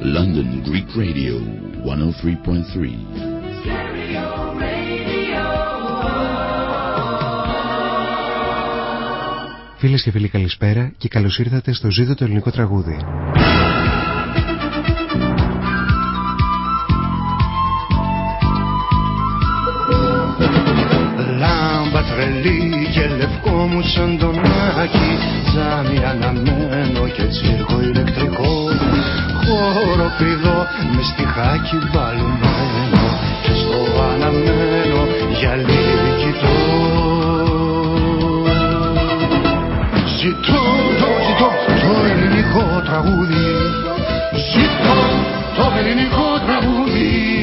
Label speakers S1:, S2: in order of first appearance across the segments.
S1: London Greek Radio 103.3.
S2: Φίλες και φίλοι καλησπέρα και καλώς ήρθατε στο ζήτο το ελληνικό τραγούδι.
S3: Λάμπα τρελή και λευκό μου σαν τον Άκη Τζάμι αναμένο και τσίρκο ηλεκτρικό Χώρο πηδό με στιχάκι μπαλουμένο Και στο αναμένο γυαλί κοιτώ. Ζητώ, το ζητώ το ελληνικό τραγούδι. Ζητώ το ελληνικό τραγούδι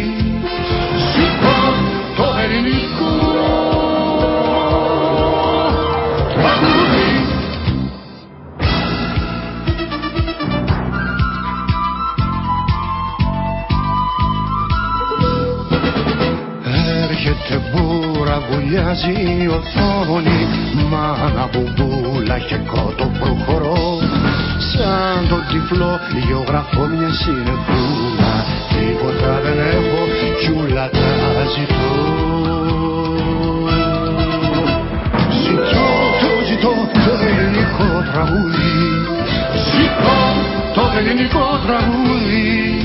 S3: βουλιάζει η οθόνη Μάνα μπουμπούλα και κότο προχωρώ. Σαν τον τυφλό γεωγραφώ μια συνεχούλα Τίποτα δεν έχω κι ούλα τα ζητώ. Ζητώ, το ζητώ το ελληνικό τραγούδι. Ζητώ το ελληνικό τραγούδι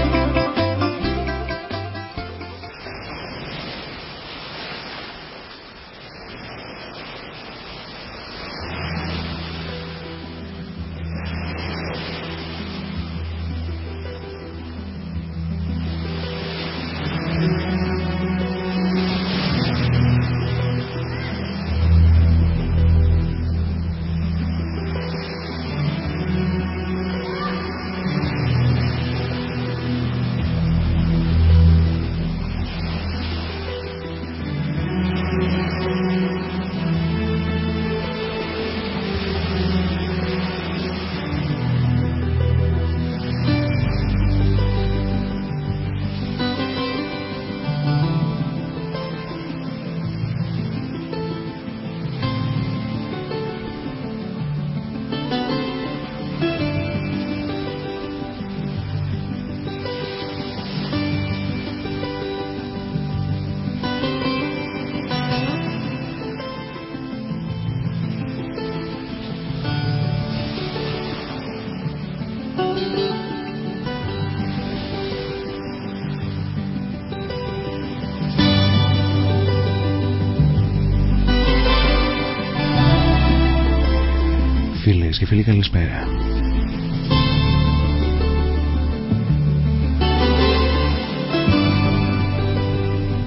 S2: Φίλες και φίλοι καλησπέρα.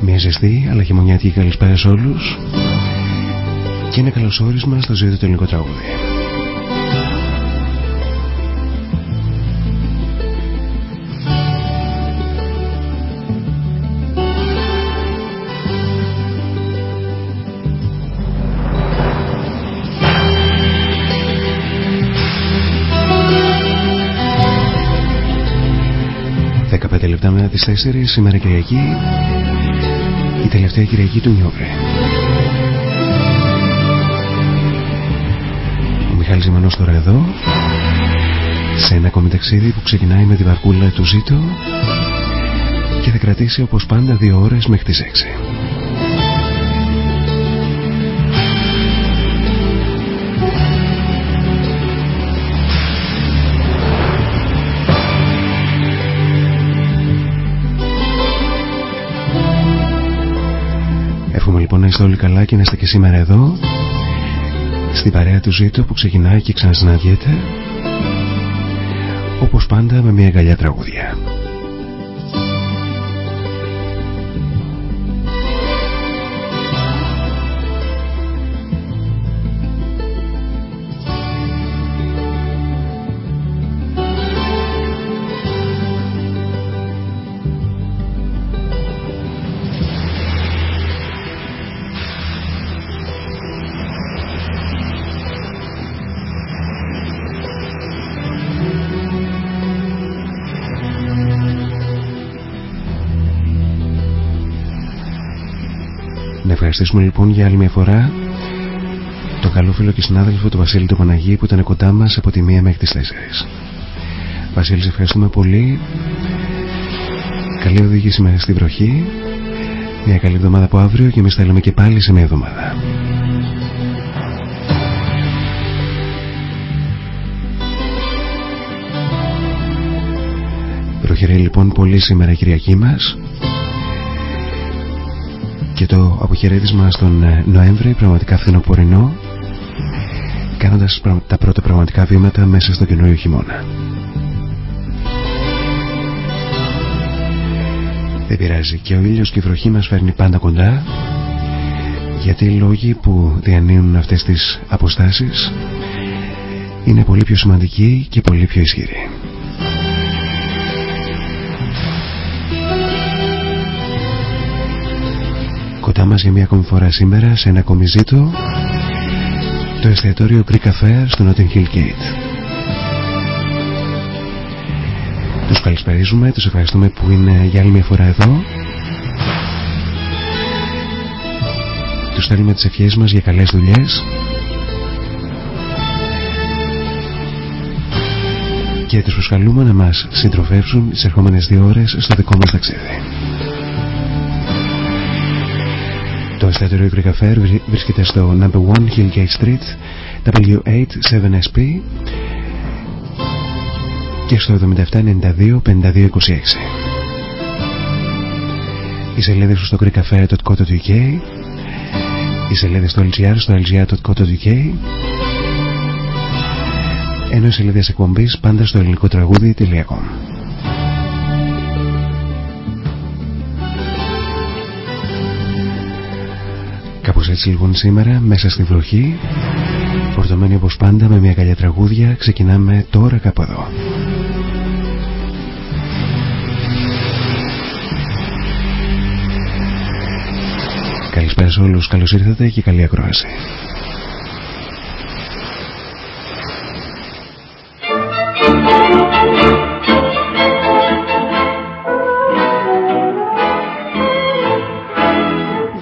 S2: Μια ζεστή αλλά χειμωνιάτικη καλησπέρα σε όλους και ένα καλωσόρισμα στο ζήτο το ελληνικό τραγούδι. Τις 4 σήμερα Κυριακή η τελευταία Κυριακή του Νιόβρε. Ο Μιχάλης Ζημανός τώρα εδώ σε ένα ακόμη ταξίδι που ξεκινάει με τη βαρκούλα του Ζήτω και θα κρατήσει όπως πάντα δύο ώρες μέχρι τις 6. Είστε όλοι καλά και να είστε και σήμερα εδώ στην παρέα του Ζήτω που ξεκινάει και ξανασυναντιέται όπως πάντα με μια αγκαλιά τραγούδια. Ευχαριστήσουμε λοιπόν για άλλη μια φορά το καλό φίλο και συνάδελφο του Βασίλη του Παναγί που ήταν κοντά μας από τη μία μέχρι τις 4. Βασίλη, σε ευχαριστούμε πολύ. Καλή οδήγηση μέσα στην βροχή. Μια καλή εβδομάδα από αύριο και εμείς θα λέμε και πάλι σε μια εβδομάδα. Προχειρεί λοιπόν πολύ σήμερα η Κυριακή μας και το αποχαιρέτισμα στον ε, Νοέμβρη πραγματικά φθινοπορεινό κάνοντας τα πρώτα πραγματικά βήματα μέσα στο καινούριο χειμώνα. Δεν πειράζει και ο ήλιος και η βροχή μας φέρνει πάντα κοντά γιατί οι λόγοι που διανύουν αυτές τις αποστάσεις είναι πολύ πιο σημαντικοί και πολύ πιο ισχυροί. Κοντά μας για μια ακόμη φορά σήμερα σε ένα ακόμη ζήτο το εστιατόριο Greek Affair στο Notting Hill Gate. Τους καλησπερίζουμε, τους ευχαριστούμε που είναι για άλλη μια φορά εδώ. Τους στέλνουμε τις ευχές μας για καλές δουλειές. Και τους προσκαλούμε να μας συντροφεύσουν τις ερχόμενες δύο ώρες στο δικό μας ταξίδι. Το εστιατόριο Greek Affair βρίσκεται στο No. 1 Hillgate Street W87SP και στο 7792 5226. Οι σελίδες στο greekaffair.co.uk Οι σελίδες στο LGR στο lgr.co.uk ενώ οι σελίδες εκπομπής πάντα στο ελληνικό τραγούδι.com Κάπως έτσι λοιπόν σήμερα μέσα στη βροχή Φορτωμένοι όπως πάντα με μια καλιά τραγούδια Ξεκινάμε τώρα κάπου εδώ. Καλησπέρα σε όλους, καλώς ήρθατε και καλή ακρόαση.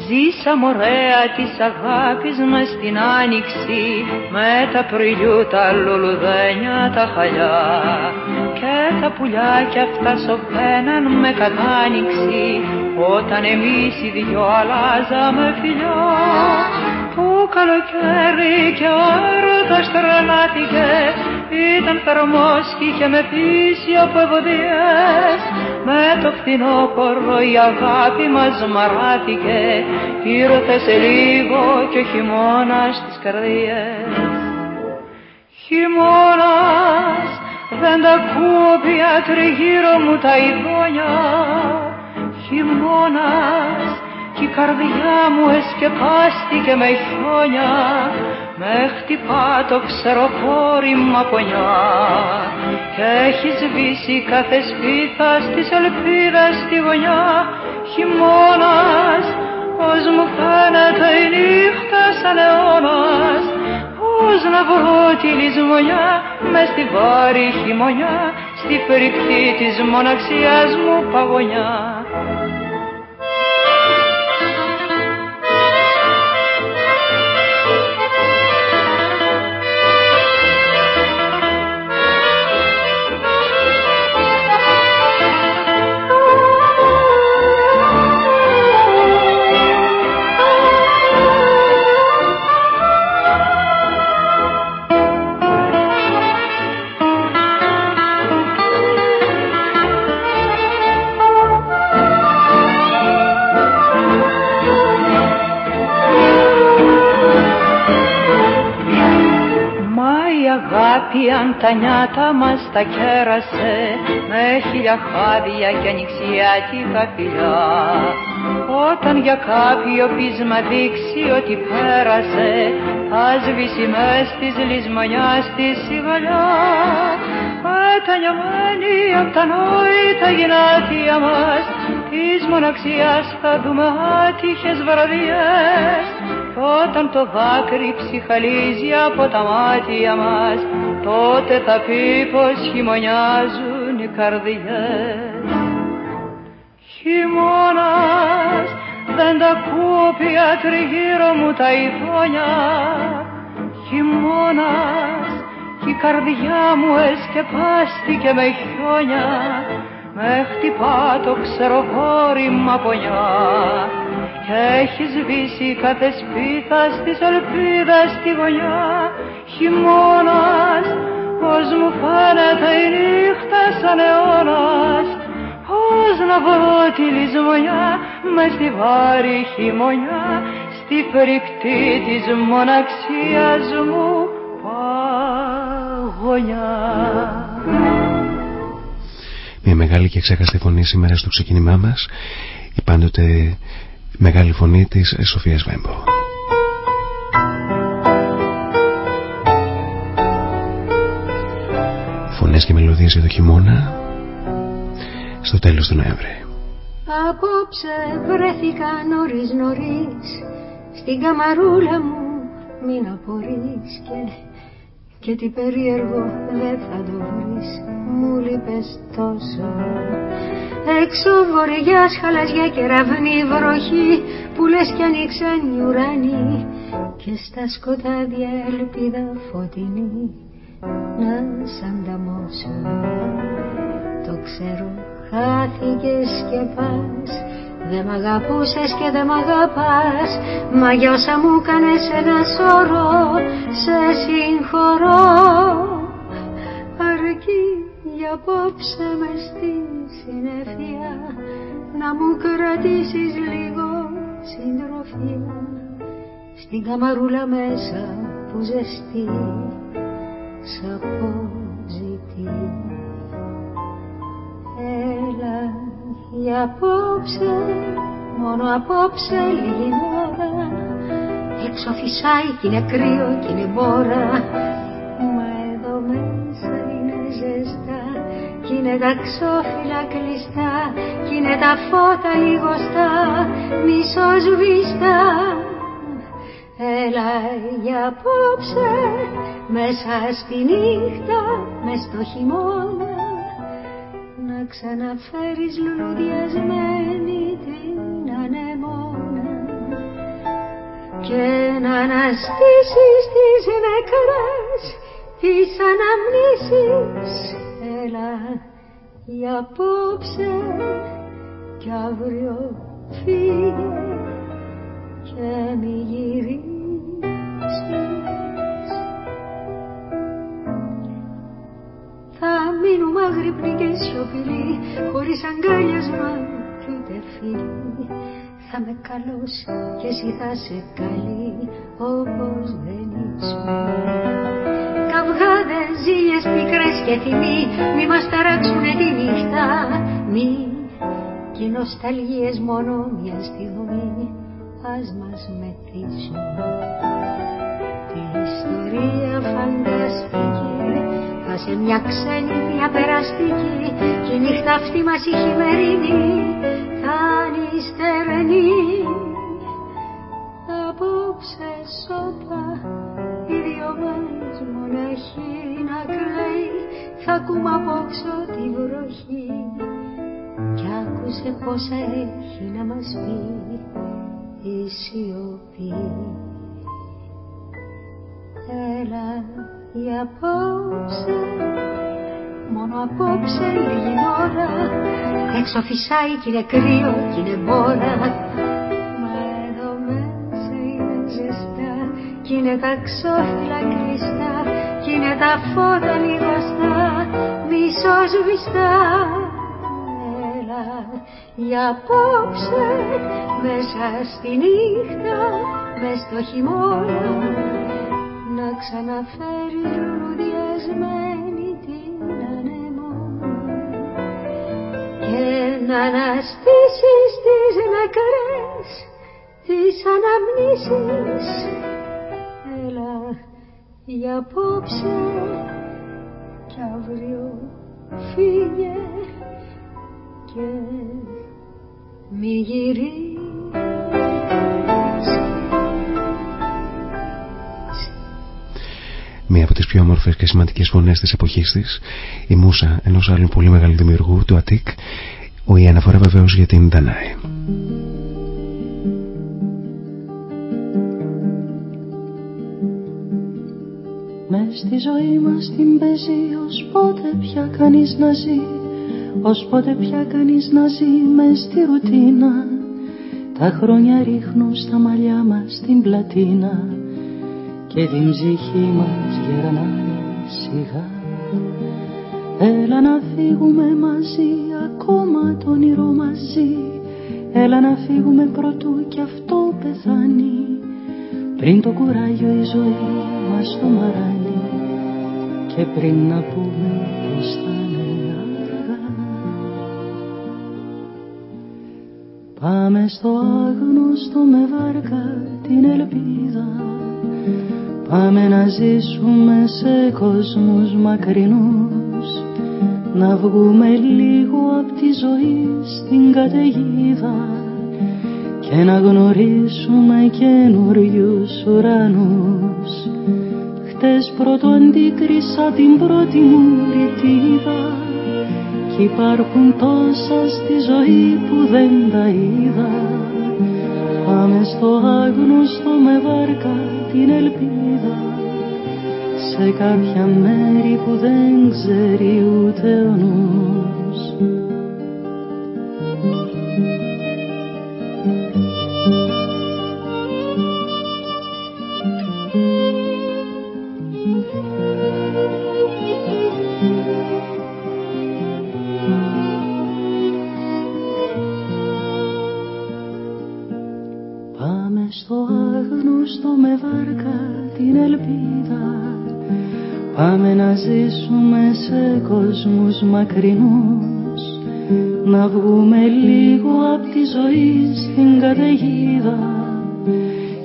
S4: Ζήσαμε ωραία της αγάπης μας στην άνοιξη με τα πρωιλιού τα λουλουδένια τα χαλιά. Και τα πουλιά κι αυτά σωπαίναν με κατάνοιξη όταν εμείς οι δυο αλλάζαμε φιλιά. Το καλοκαίρι και ο έρωτας τρελάθηκε ήταν θερμός κι είχε με πείσει από ευωδιές με το φθινόπορο η αγάπη μας μαράθηκε ήρθε σε λίγο και ο χειμώνας στις καρδιές Χειμώνας δεν τα ακούω πια τριγύρω μου τα ειδόνια. Χειμώνας κι η καρδιά μου εσκεπάστηκε με χιόνια με χτυπά το ξεροπόρημα πονιά και έχει σβήσει κάθε σπίθα στις ελπίδες στη γωνιά. Χειμώνας πως μου φαίνεται η νύχτα σαν αιώνας. Πως να βρω τη λησμονιά μες στη βάρη χειμωνιά στη φρικτή της μοναξιάς μου παγωνιά τα νιάτα μας τα κέρασε με χίλια χάδια και ανοιξιάτικα φιλιά όταν για κάποιο πείσμα δείξει ότι πέρασε θα σβήσει μες της λησμονιάς της σιγαλιά μετανιωμένοι απ' τα νόητα γυνάτια μας της μοναξιάς θα δούμε άτυχες βραδιές όταν το δάκρυ ψυχαλίζει από τα μάτια μας τότε θα πει πως χειμωνιάζουν οι καρδιές. Χειμώνας δεν τα ακούω πια τριγύρω μου τα ειδόνια χειμώνας κι η καρδιά μου εσκεπάστηκε με χιόνια. Με χτυπά το ξερογόρι πονιά και έχεις σβήσει κάθε σπίθα στις ελπίδες στη γωνιά. Χειμώνας πως μου φαίνεται η νύχτα σαν αιώνας. Πως να βρω τη λησμονιά με στη βάρη χειμωνιά. Στη φρικτή της μοναξίας μου παγωνιά.
S2: Μια μεγάλη και ξέχαστη φωνή σήμερα στο ξεκίνημά μας. Η πάντοτε μεγάλη φωνή της Σοφίας Βέμπο. Φωνές και μελωδίες για το χειμώνα στο τέλος του Νοέμβρη.
S5: Απόψε βρέθηκα νωρίς νωρίς στην καμαρούλα μου μην απορείς και, και τι περίεργο δεν θα το βρεις μου λείπες τόσο. Έξω βορειάς χαλαζιά και ραβνή βροχή που λες κι ανοίξαν οι ουρανοί. Και στα σκοτάδια ελπίδα φωτεινή να σ' ανταμώσω. Το ξέρω χάθηκες και πας Δε μ' αγαπούσες και δε μ' αγαπάς Μα για όσα μου κάνες ένα σώρο Σε συγχωρώ. Αρκεί για απόψε μες στη συνεφία Να μου κρατήσεις λίγο συντροφία Στην καμαρούλα μέσα που ζεστή Σ' για απόψε, μόνο απόψε λίγη ώρα Έξω φυσάει κι είναι κρύο κι είναι μπόρα. Μα εδώ μέσα είναι ζεστά Κι είναι τα ξόφυλλα κλειστά Κι είναι τα φώτα λιγοστά Μισοσβηστά Έλα για απόψε μέσα στη νύχτα, μες στο χειμώνα. να ξαναφέρεις λουλουδιασμένη την ανεμόνα και να αναστήσεις τις νεκρές τις αναμνήσεις. Έλα για απόψε κι αύριο φύγε και μη γυρίσεις μείνουμε αγρυπνοί και σιωπηλοί Χωρίς αγκάλιασμα κι ούτε φίλοι Θα με καλός και εσύ θα σε καλή Όπως δεν ήσουν Καυγάδες, ζήλιες πικρές και θυμοί Μη μας ταράξουνε τη νύχτα. Μη και νοσταλγίες μόνο μια στιγμή Ας μας μεθύσουν Την ιστορία φανταστική θα σε μια ξένη μια περαστική και η νύχτα αυτή μας η χειμερινή θα είναι στερενή απόψε σώπα οι δυο μας μοναχοί να κλαίει. Θα ακούμε απόξω τη βροχή. Κι άκουσε πόσα έχει να μας πει η σιωπή. Έλα για απόψε Μόνο απόψε λίγη ώρα. Έξω φυσάει κι είναι κρύο κι είναι μπόρα Μα εδώ μέσα είναι ζεστά Κι είναι τα ξόφυλλα κλειστά Κι είναι τα φώτα λιγοστά. Μισοσβηστά Έλα για απόψε Μέσα στη νύχτα Μες στο χειμώνα να ξαναφέρει λουλουδιασμένη την ανεμόνα και να αναστήσεις τις νεκρές τις αναμνήσεις. Έλα για απόψε κι αύριο φύγε και μη γυρίσεις
S2: μία από τις πιο όμορφες και σημαντικές φωνές της εποχής της, η μουσα ενός άλλου πολύ μεγάλου δημιουργού, του Αττικ, ο η αναφορά βεβαίως για την Δανάη.
S6: Μες στη ζωή μας την παίζει, ως πότε πια κανείς να ζει, ως πότε πια κανείς να ζει μες στη ρουτίνα, τα χρόνια ρίχνουν στα μαλλιά μας την πλατίνα και την ψυχή μας γερνάει σιγά. Έλα να φύγουμε μαζί ακόμα το όνειρο μαζί. Έλα να φύγουμε πρωτού κι αυτό πεθάνει. Πριν το κουράγιο η ζωή μας το μαράνει. Και πριν να πούμε πως θα είναι αργά. Πάμε στο άγνωστο με βάρκα την ελπίδα Πάμε να ζήσουμε σε κόσμους μακρινούς Να βγούμε λίγο από τη ζωή στην καταιγίδα και να γνωρίσουμε καινούριους ουρανούς. Χτες πρώτο αντίκρισα την πρώτη μου ρητίδα κι υπάρχουν τόσα στη ζωή που δεν τα είδα. Πάμε στο άγνωστο με βάρκα την ελπίδα σε κάποια μέρη που δεν ξέρει ούτε ο νους κόσμους μακρινούς να βγούμε λίγο από τη ζωή στην καταιγίδα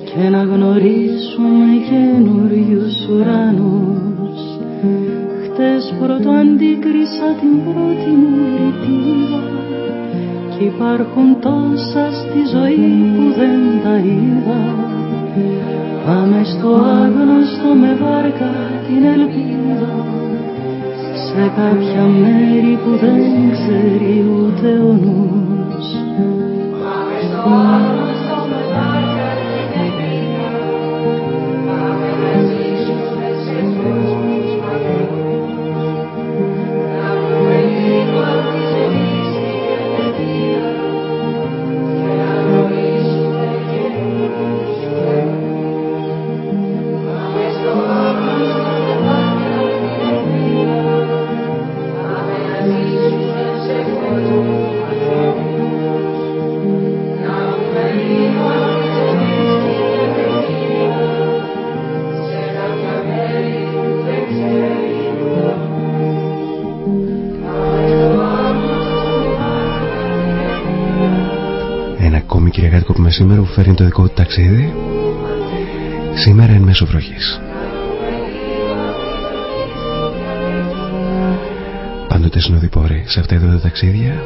S6: και να γνωρίσουμε καινούριους ουρανούς. Χτες πρώτο αντίκρισα την πρώτη μου ρητίδα κι υπάρχουν τόσα στη ζωή που δεν τα είδα. Πάμε στο άγνωστο με βάρκα την ελπίδα σε κάποια μέρη που δεν ξέρει ούτε ο νους. Πάμε στο
S2: σήμερα που φέρνει το δικό του ταξίδι. Σήμερα εν μέσω βροχής. Πάντοτε συνοδοιπόροι σε αυτά εδώ τα ταξίδια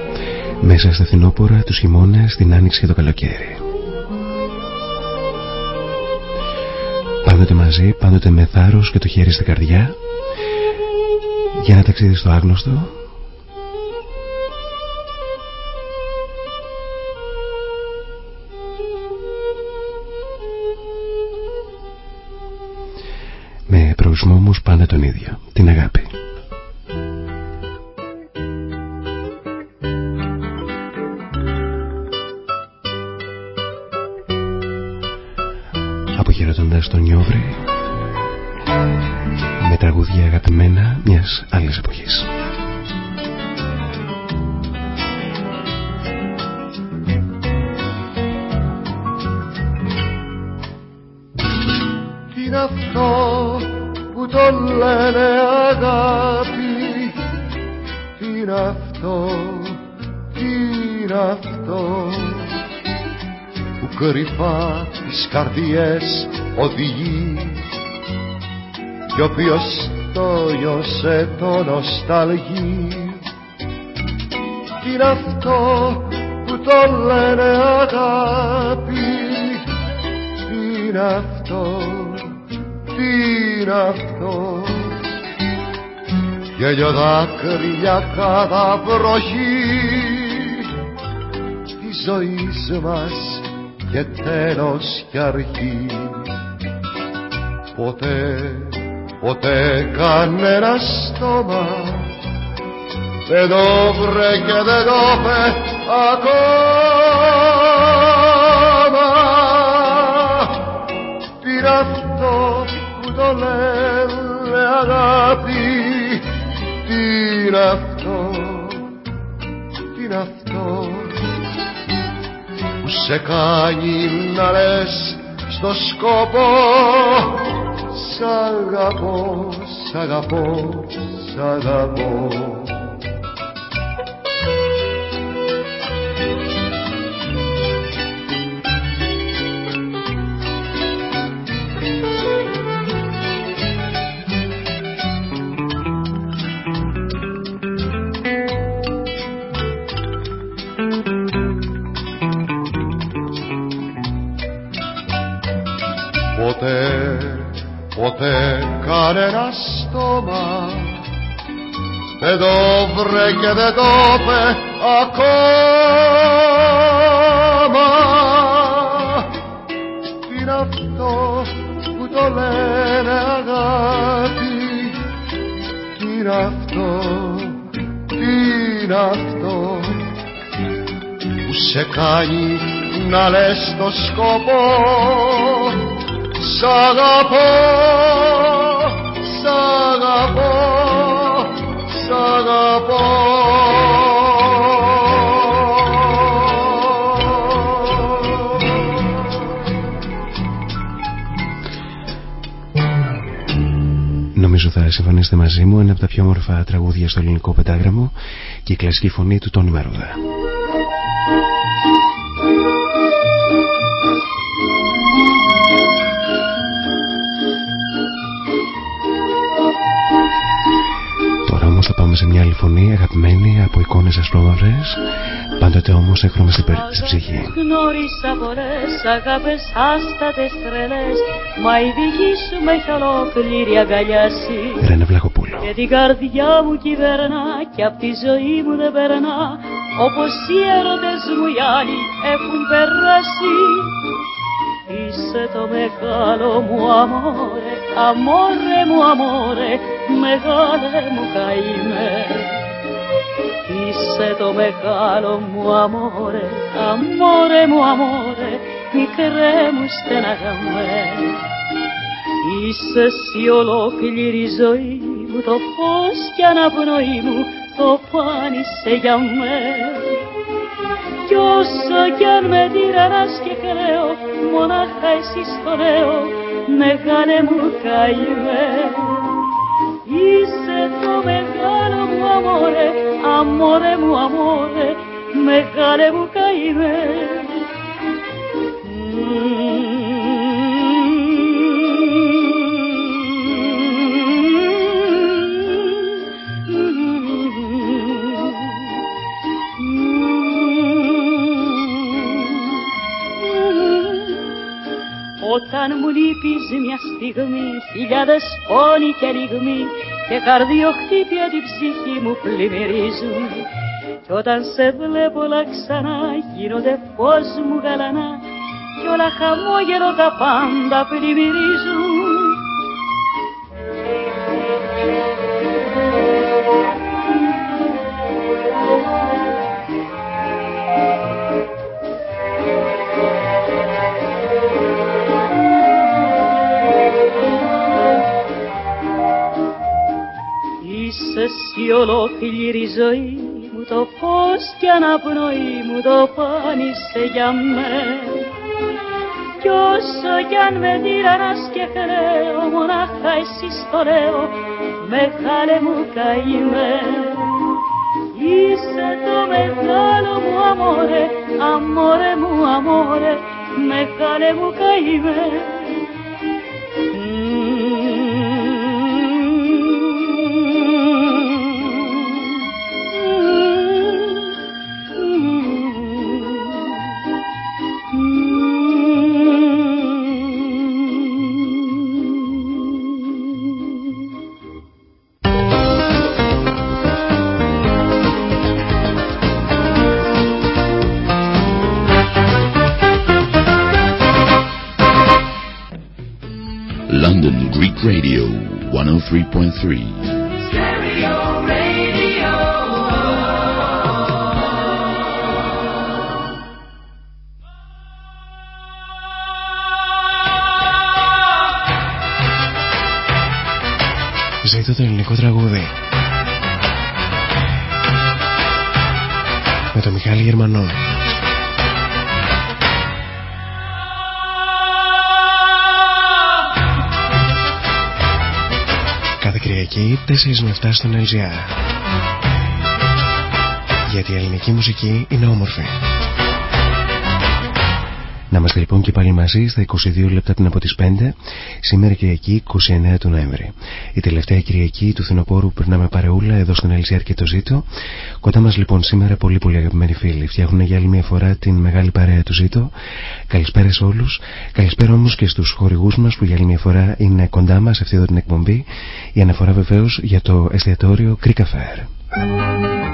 S2: μέσα στα φθινόπορα, τους χειμώνες, την άνοιξη και το καλοκαίρι. Πάντοτε μαζί, πάντοτε με θάρρος και το χέρι στην καρδιά για ένα ταξίδι στο άγνωστο προορισμό όμως πάντα τον ίδιο, την αγάπη.
S7: Που κρυφά τις καρδιές οδηγεί. Κι όποιος το νιώσε το νοσταλγεί. Τι είναι αυτό που το λένε αγάπη. Τι είναι αυτό, τι είναι αυτό. Γέλιο δάκρυα κατά βροχή. Της ζωής μας και τέλος κι αρχή. Ποτέ ποτέ κανένα στόμα δεν το βρε και δεν το πε ακόμα. Τι είναι αυτό που το λένε αγάπη τι σε κάνει να λες στο σκόπο. Σ' αγαπώ, σ' αγαπώ, σ' αγαπώ στόμα δεν το βρε και δεν το πε ακόμα. Τι είναι αυτό που το λένε αγάπη. Τι είναι αυτό τι είναι αυτό που σε κάνει να λες το σκοπό. Σ' αγαπώ, σ' αγαπώ, σ' αγαπώ
S2: Νομίζω θα συμφωνήσετε μαζί μου ένα από τα πιο όμορφα τραγούδια στο ελληνικό πεντάγραμμο και η κλασική φωνή του Τόνι Μαρούδα. Πάμε σε μια άλλη φωνή αγαπημένη από εικόνες ασπρόμαυρες πάντοτε όμως έχρωμε στην ψυχή.
S8: Γνώρισα πολλές αγάπες άστατες τρελές. Μα η δική σου με έχει ολόκληρη αγκαλιάσει.
S2: Ρένα Βλαχοπούλου.
S8: Και την καρδιά μου κυβερνά και απ' τη ζωή μου δεν περνά. Όπως οι έρωτες μου οι άλλοι έχουν περάσει. Είσαι το μεγάλο μου αμόρε, αμόρε μου αμόρε, μεγάλε μου καημέ. Είσαι το μεγάλο μου αμόρε, αμόρε μου αμόρε, μικρέ μου στεναγαμέ. Είσαι εσύ ολόκληρη ζωή μου, το φως κι αναπνοή μου, το πάνησε για μένα. Κι όσο κι αν με τυραννάς και κλαίω Μονάχα εσύ στο λέω Μεγάλε μου καημέ Είσαι το μεγάλο μου αμόρε Αμόρε μου αμόρε Μεγάλε μου καημέ Όταν μου λείπεις μια στιγμή χιλιάδες πόνοι και λιγμοί και καρδιοχτύπια την ψυχή μου πλημμυρίζουν. Κι όταν σε βλέπω όλα ξανά γίνονται φως μου γαλανά. Κι όλα χαμόγελο τα πάντα πλημμυρίζουν εσύ ολόκληρη ζωή μου το φως κι αναπνοή μου το πάνησε για μέ. Κι όσο κι αν με τυραννάς και χρέω μονάχα εσύ στο λέω μεγάλε μου καημέ Είσαι το μεγάλο μου αμόρε, αμόρε μου αμόρε, μεγάλε μου καημέ
S1: 103.3.
S2: Ζήτω το ελληνικό τραγούδι με τον Μιχάλη Γερμανό. 4 με 7 στον LGR. Γιατί η ελληνική μουσική είναι όμορφη. Να είμαστε λοιπόν και πάλι μαζί στα 22 λεπτά πριν από τις 5, σήμερα Κυριακή 29 του Νοέμβρη. Η τελευταία Κυριακή του Θηνοπόρου που περνάμε παρεούλα εδώ στον LCR και το Ζήτο. Κοντά μας λοιπόν σήμερα πολύ πολύ αγαπημένοι φίλοι. Φτιάχνουν για άλλη μια φορά την μεγάλη παρέα του Ζήτο. Καλησπέρα σε όλους. Καλησπέρα όμως και στους χορηγούς μας που για άλλη μια φορά είναι κοντά μας σε αυτή εδώ την εκπομπή. Η αναφορά βεβαίως για το εστιατόριο Greek Affair.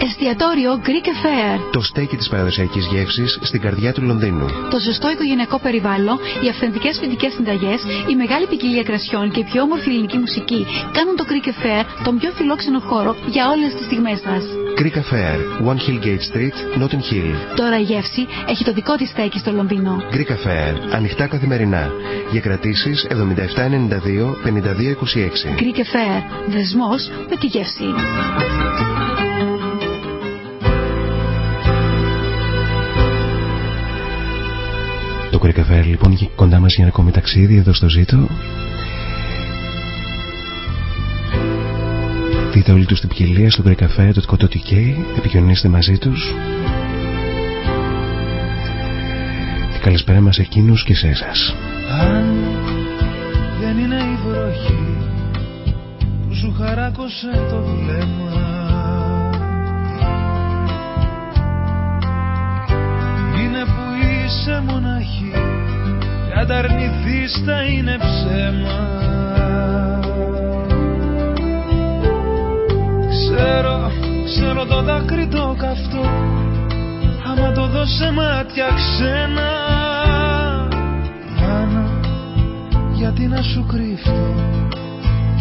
S9: Εστιατόριο Greek Affair.
S2: Το στέκι της παραδοσιακής γεύσης στην καρδιά του Λονδίνου.
S9: Το ζεστό οικογενειακό περιβάλλον, οι αυθεντικές φοιτητικές συνταγές, η μεγάλη ποικιλία κρασιών και η πιο όμορφη ελληνική μουσική κάνουν το Greek Affair τον πιο φιλόξενο χώρο για όλες τις στιγμές σα.
S2: Greek Affair, One Hill Gate Street, Notting Hill.
S9: Τώρα η γεύση έχει το δικό της στέκι στο Λονδίνο.
S2: Greek Affair, ανοιχτά καθημερινά. Για κρατήσεις 7792 5226.
S9: Greek Affair, δεσμός με τη γεύση.
S2: Το Greek λοιπόν και κοντά μας για ένα ακόμη ταξίδι εδώ στο Ζήτο. Δείτε όλοι τους την ποικιλία στο Greek Cafe, το κότο επικοινωνήστε μαζί τους. Και καλησπέρα μας εκείνους και σε εσάς.
S10: Αν δεν είναι η βροχή που σου χαράκωσε το βλέμμα Είναι που είσαι μοναχή κι αν τα αρνηθείς θα είναι ψέμα Ξέρω, ξέρω το δάκρυ το καυτό άμα το δώσε μάτια ξένα. Μάνα, γιατί να σου κρύφτω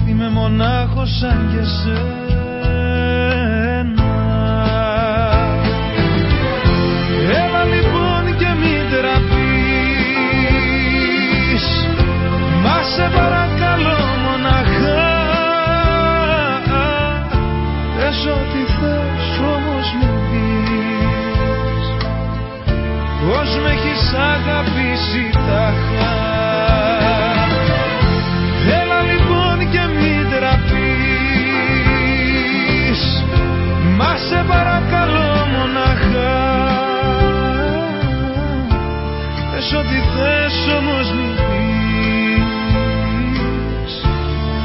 S10: είμαι μονάχος σαν και σένα με έχεις αγαπήσει τάχα Έλα λοιπόν και μην τραπείς. Μα σε παρακαλώ μοναχά Πες ό,τι θες όμως μην πεις.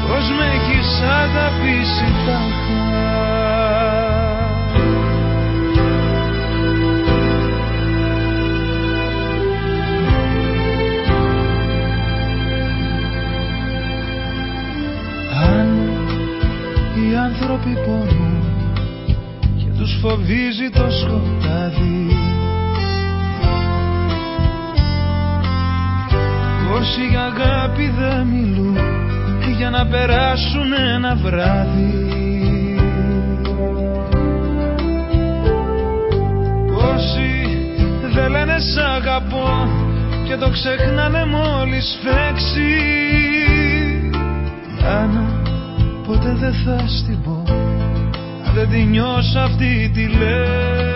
S10: Πως με έχεις αγαπήσει τάχα οι άνθρωποι πονούν και τους φοβίζει το σκοτάδι. Όσοι για αγάπη δεν μιλούν για να περάσουν ένα βράδυ. Όσοι δεν λένε σ' αγαπώ και το ξεχνάνε μόλις φέξει. Άννα ποτέ δεν θα στην πω αν δεν τη νιώσω αυτή τη λέξη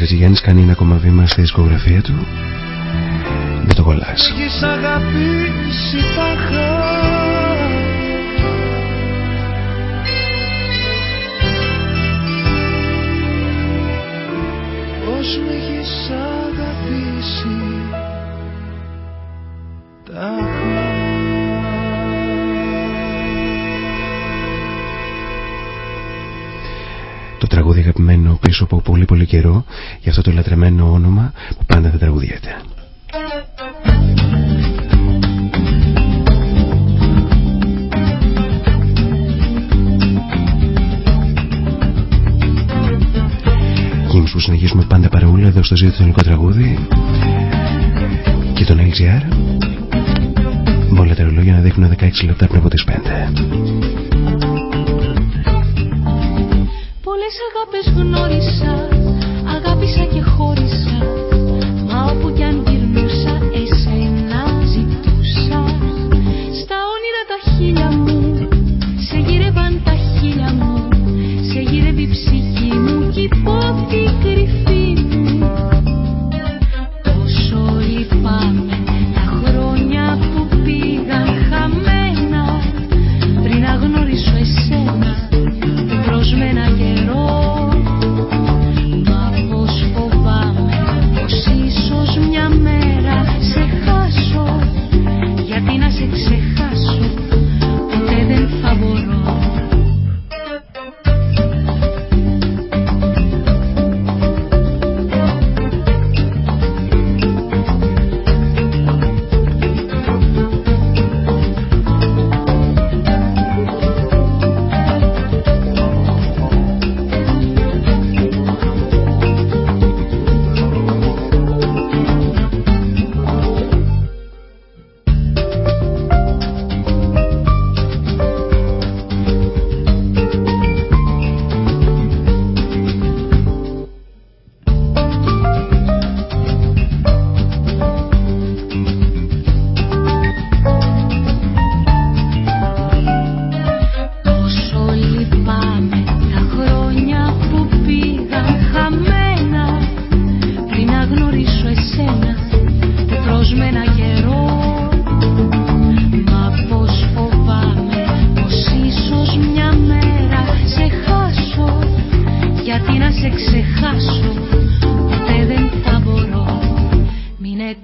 S2: Μιχάλης Χατζηγιάννης κάνει ένα ακόμα βήμα στη δισκογραφία του με το κολλάς.
S10: Έχεις αγαπήσει τα Πώς με έχεις αγαπήσει τα
S2: τραγούδι αγαπημένο πίσω από πολύ πολύ καιρό για αυτό το λατρεμένο όνομα που πάντα δεν τραγουδιέται. Games που συνεχίζουμε πάντα παραούλα εδώ στο ζήτητο ελληνικό τραγούδι. Και τον LGR Όλα τα ρολόγια να δείχνουν 16 λεπτά πριν από τις 5
S11: αγάπες γνώρισα Αγάπησα και χώρισα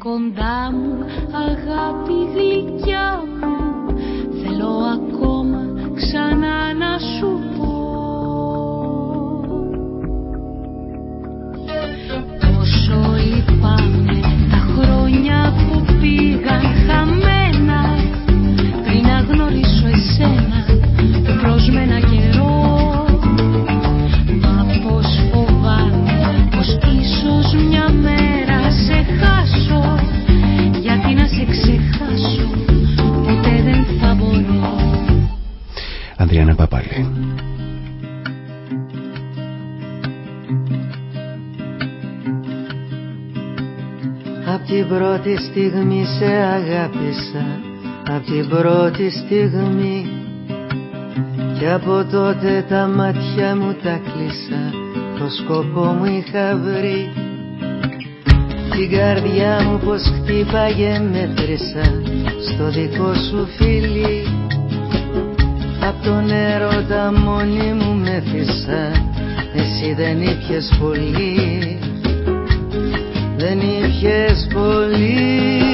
S11: κοντά μου αγάπη γλυκιά μου. Θέλω ακόμα
S12: την πρώτη στιγμή σε αγάπησα Απ' την πρώτη στιγμή. Και από τότε τα μάτια μου τα κλείσα Το σκοπό μου είχα βρει. Την καρδιά μου πως χτύπαγε μέτρησα Στο δικό σου φίλι Απ' τον έρωτα μόνη μου μέθησα Εσύ δεν ήπιες πολύ δεν ήπιες πολύ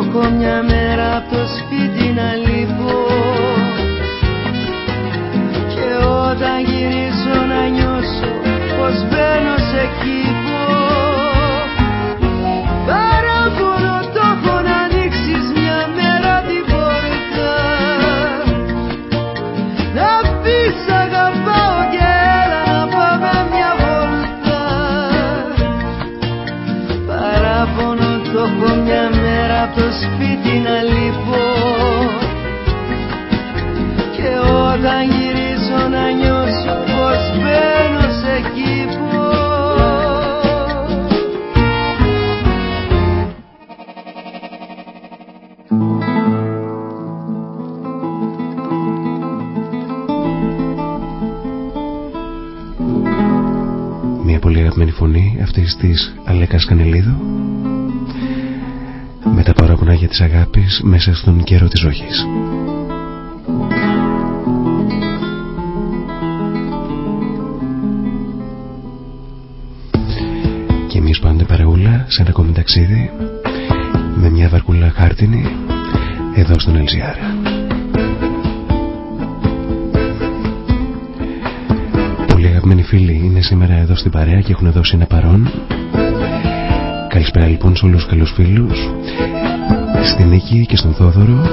S13: con mi amigo. Με τα παραπονάγια τη αγάπης μέσα στον καιρό της ζωής. Και εμείς πάντα παρεούλα σε ένα ακόμη ταξίδι με μια βαρκούλα χάρτινη εδώ στον Ελζιάρα. Πολύ αγαπημένοι φίλοι είναι σήμερα εδώ στην παρέα και έχουν δώσει ένα παρόν Καλησπέρα λοιπόν σε όλους τους καλούς φίλους. Στην Νίκη και στον Θόδωρο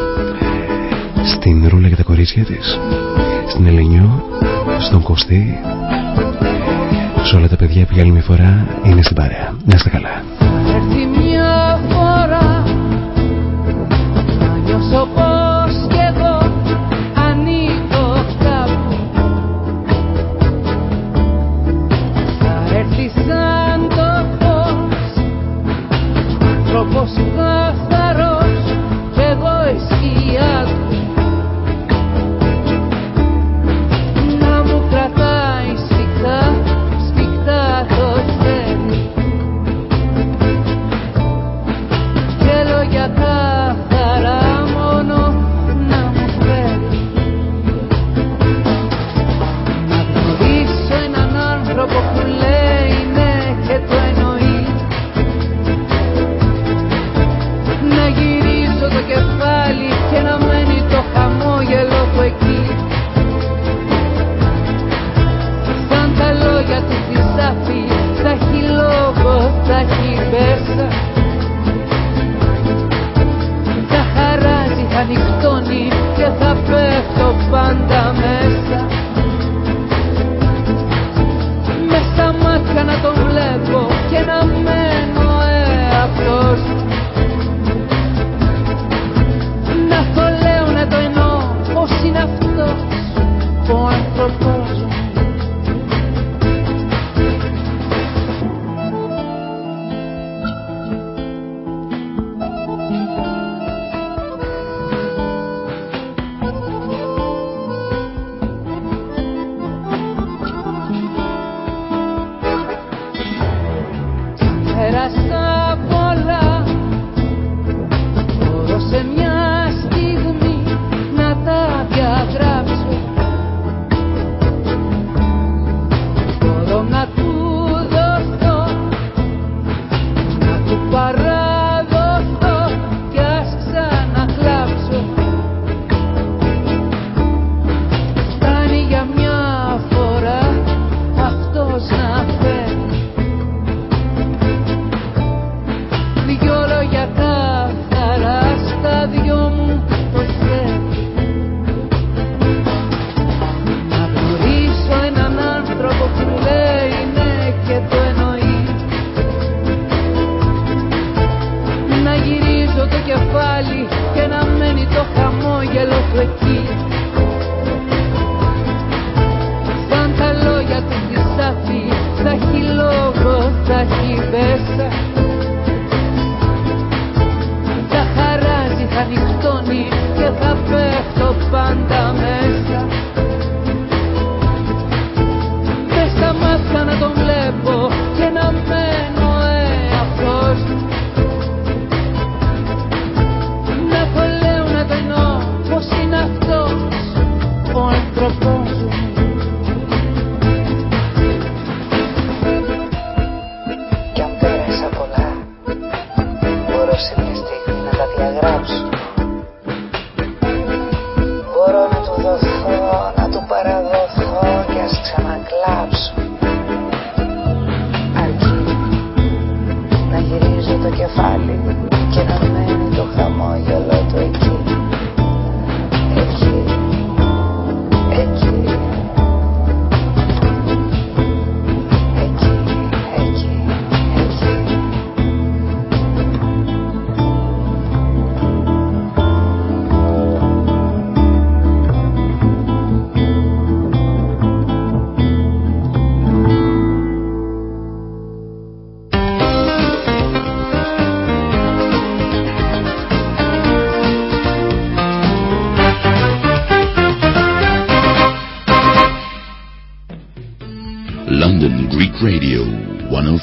S13: Στην Ρούλα και τα κορίτσια της Στην Ελενιό Στον Κωστή. Σε όλα τα παιδιά που για άλλη μια φορά είναι στην παρέα. Να είστε καλά.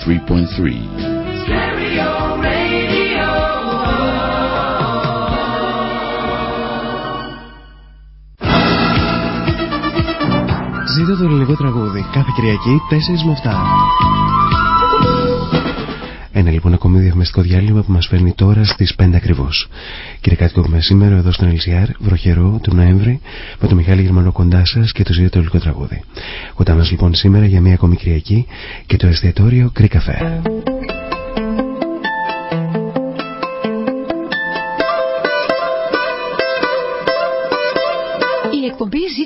S1: 103.3.
S2: Ζήτω το ελληνικό τραγούδι κάθε Κυριακή 4 με 7. Ένα λοιπόν ακόμη διαφημιστικό διάλειμμα που μας φέρνει τώρα στις 5 ακριβώς. Κύριε Κάτοικο, έχουμε σήμερα εδώ στον LCR, βροχερό του Νοέμβρη, με τον Μιχάλη Γερμανό κοντά σας και το ζήτω το ελληνικό τραγούδι. Κοντά μας λοιπόν σήμερα για μια ακόμη Κυριακή και το εστιατόριο Greek Cafe.
S9: Η εκπομπή Ζήτω το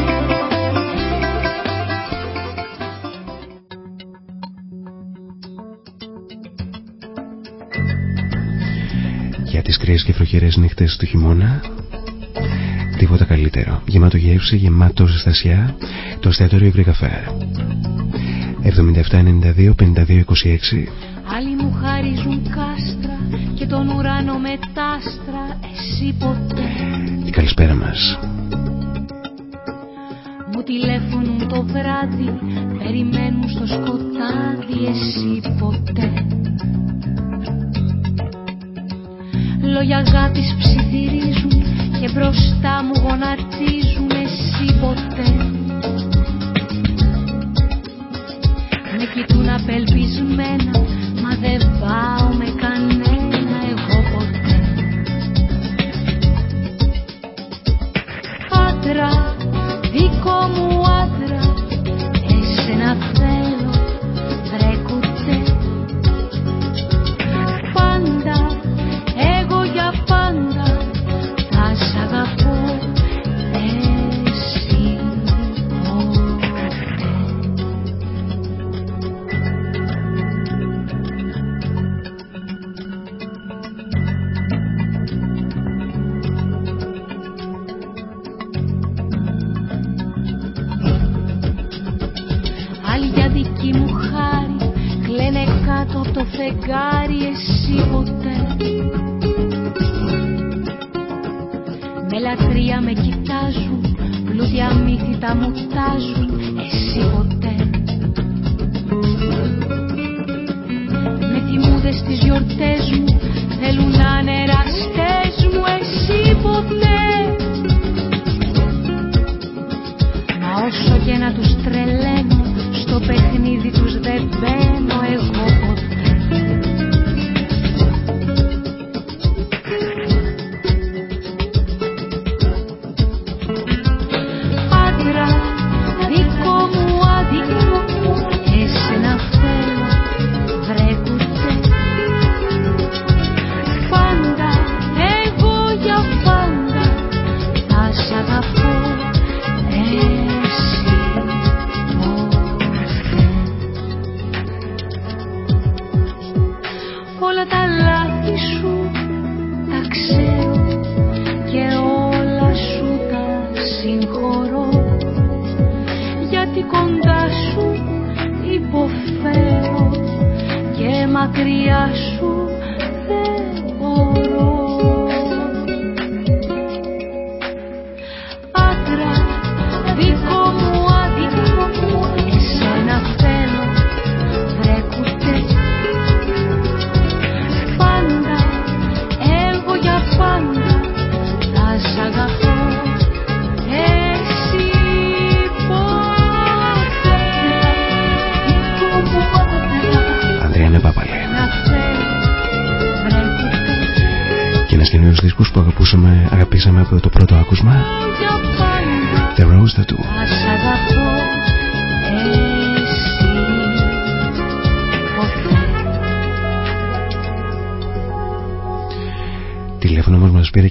S2: Τις κρύες και βροχερές νύχτες του χειμώνα. Τίποτα καλύτερο. Γεμάτο γεύση, γεμάτο ζεστασιά. Το εστιατόριο Greek Cafe 7792 5226
S11: Άλλοι μου χαρίζουν κάστρα και τον ουρανό με τάστρα. Εσύ ποτέ.
S2: Η καλησπέρα μας.
S11: Μου τηλέφωνουν το βράδυ. Περιμένουν στο σκοτάδι. Εσύ ποτέ Λόγια αγάπης ψιθυρίζουν Και μπροστά μου γονατίζουν Εσύ ποτέ. Με κοιτούν απελπισμένα Μα δεν πάω με κανένα εγώ ποτέ. Άντρα, δικό μου άντρα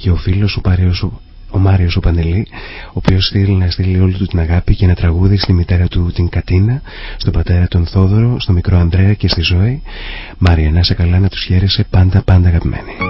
S11: και ο
S2: φίλος σου, σου,
S13: ο Μάριος ο Πανελή ο οποίος θέλει να στείλει όλη του την αγάπη και να τραγούδει στη μητέρα του την Κατίνα, στον πατέρα τον Θόδωρο, στον μικρό Ανδρέα και στη ζωή. Μάρια, να σε καλά να τους χαίρεσαι πάντα πάντα αγαπημένοι.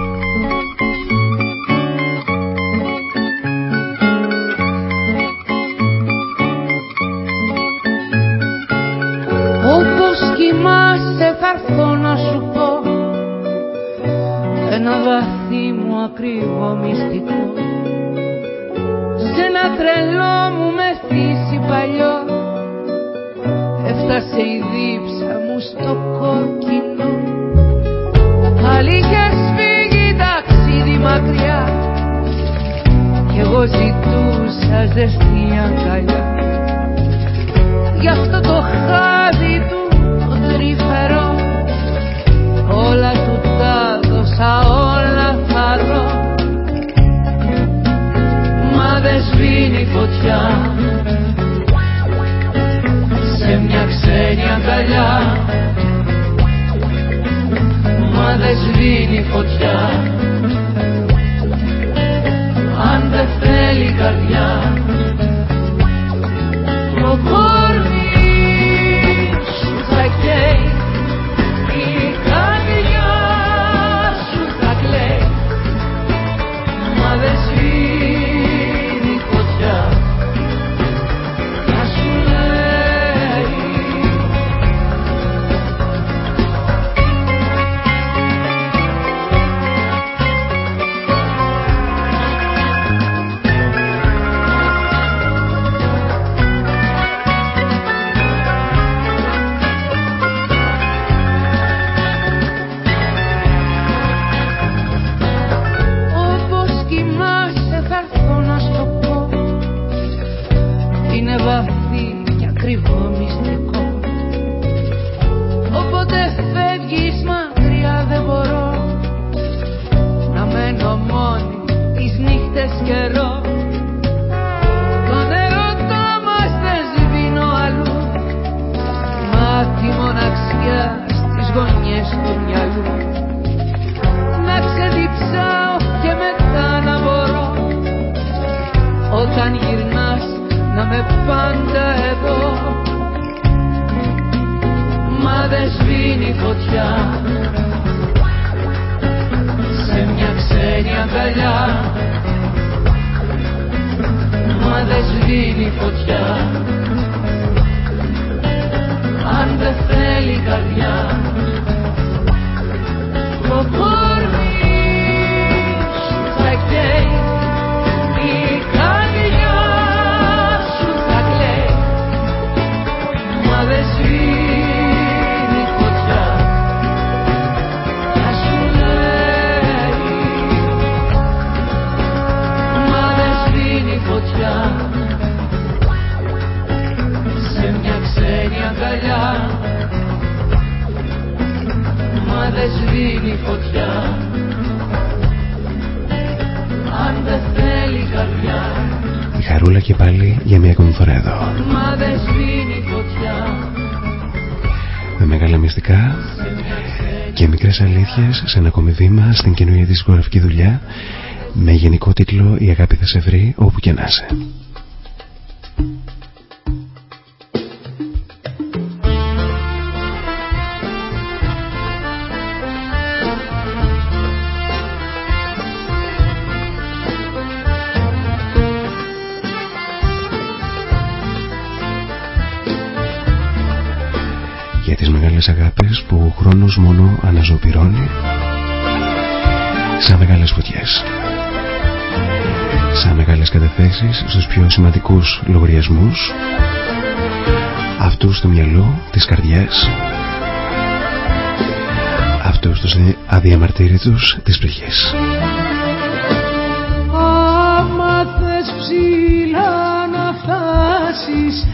S14: σε
S13: ένα ακόμη βήμα στην καινούργια δισκογραφική δουλειά με γενικό τίτλο «Η αγάπη θα σε βρει όπου και να είσαι».
S2: χρόνος μόνο αναζωπυρώνει σαν μεγάλες φωτιές. Σαν μεγάλες κατεθέσεις στους πιο σημαντικούς λογαριασμούς. Αυτούς του μυαλό της καρδιές αυτούς τους αδιαμαρτύρητους της ψυχής.
S6: Άμα θες ψηλά να φτάσεις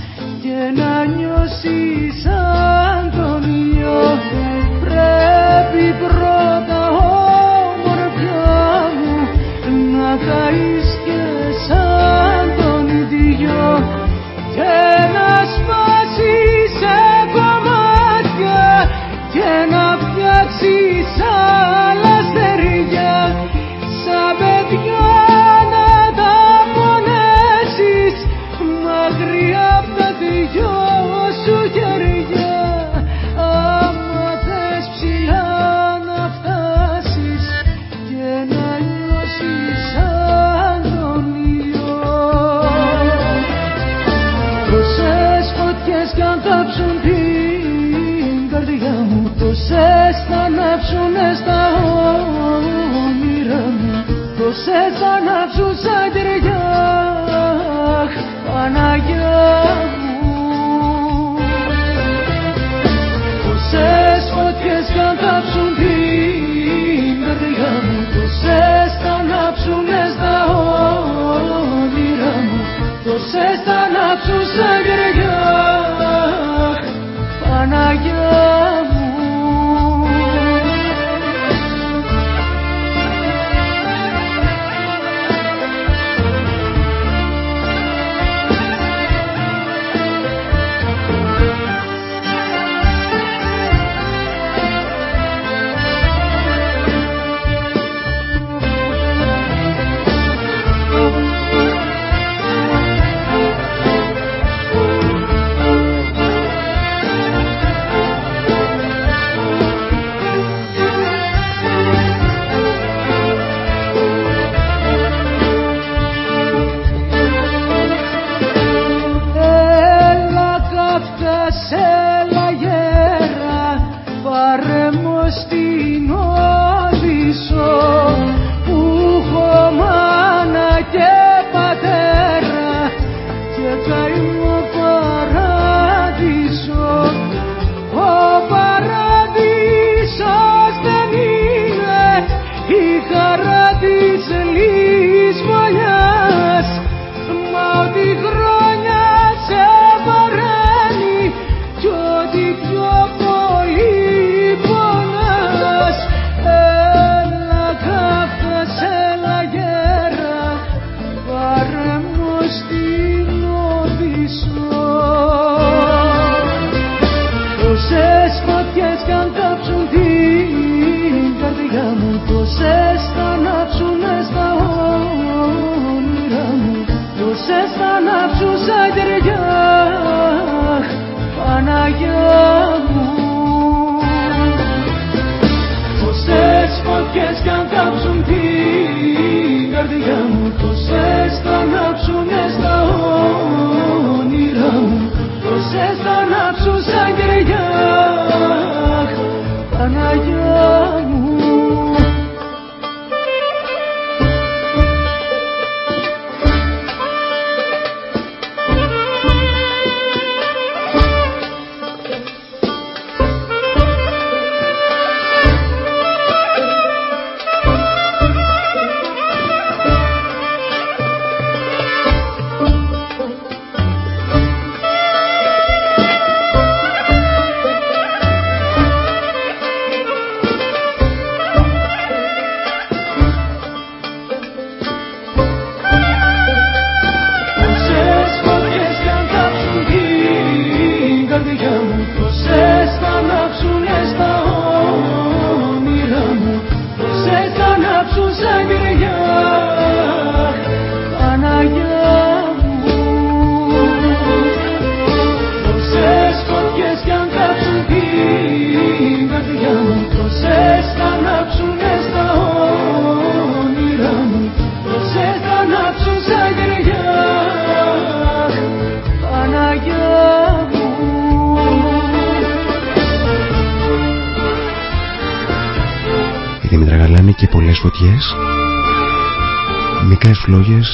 S6: says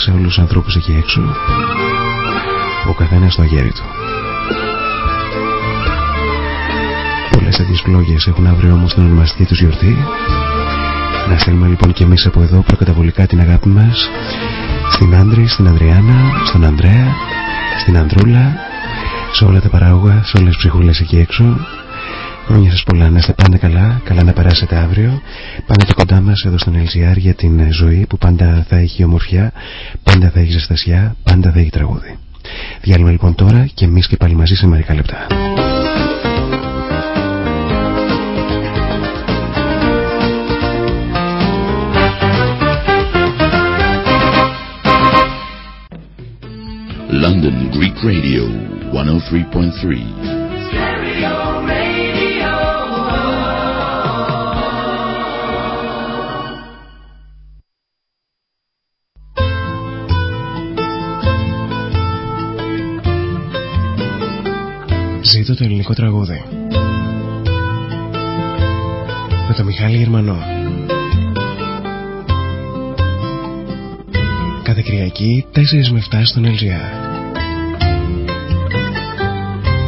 S6: σε
S2: όλους τους ανθρώπους εκεί έξω. Ο καθένας στο αγέρι του. Πολλές τέτοιες φλόγες έχουν αύριο όμως την ονομαστική τους γιορτή. Να στέλνουμε λοιπόν και εμείς από εδώ προκαταβολικά την αγάπη μας Στην Άντρη, στην Ανδριάνα, στον Ανδρέα, στην Ανδρούλα Σε όλα τα παράγωγα, σε όλες τις ψυχούλες εκεί έξω. Χρόνια σας πολλά, να είστε πάντα καλά, καλά να περάσετε αύριο. Πάντοτε κοντά μας εδώ στον LGR για την ζωή που πάντα θα έχει ομορφιά, πάντα θα έχεις ζεστασιά, πάντα θα έχει τραγούδι. Διάλειμμα λοιπόν τώρα και εμείς και πάλι μαζί σε μερικά λεπτά.
S1: London Greek Radio 103.3
S2: ελληνικό τραγούδι. Με το Μιχάλη Γερμανό. Κάθε Κυριακή 4 με 7 στον LGR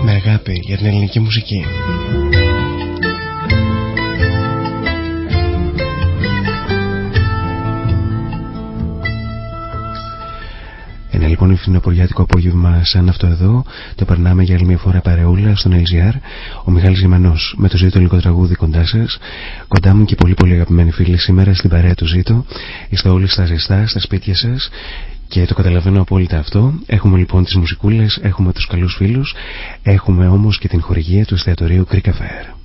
S2: Με αγάπη για την ελληνική μουσική λοιπόν φθινοποριάτικο απόγευμα σαν αυτό εδώ. Το περνάμε για άλλη μια φορά παρεούλα στον LGR ο Μιχάλης Γεμανός με το ζήτο λίγο τραγούδι κοντά σας. Κοντά μου και πολύ πολύ αγαπημένοι φίλοι σήμερα στην παρέα του ζήτω. Είστε όλοι στα ζεστά, στα σπίτια σας. Και το καταλαβαίνω απόλυτα αυτό. Έχουμε λοιπόν τις μουσικούλες, έχουμε τους καλούς φίλους, έχουμε όμως και την χορηγία του εστιατορίου Greek Affair.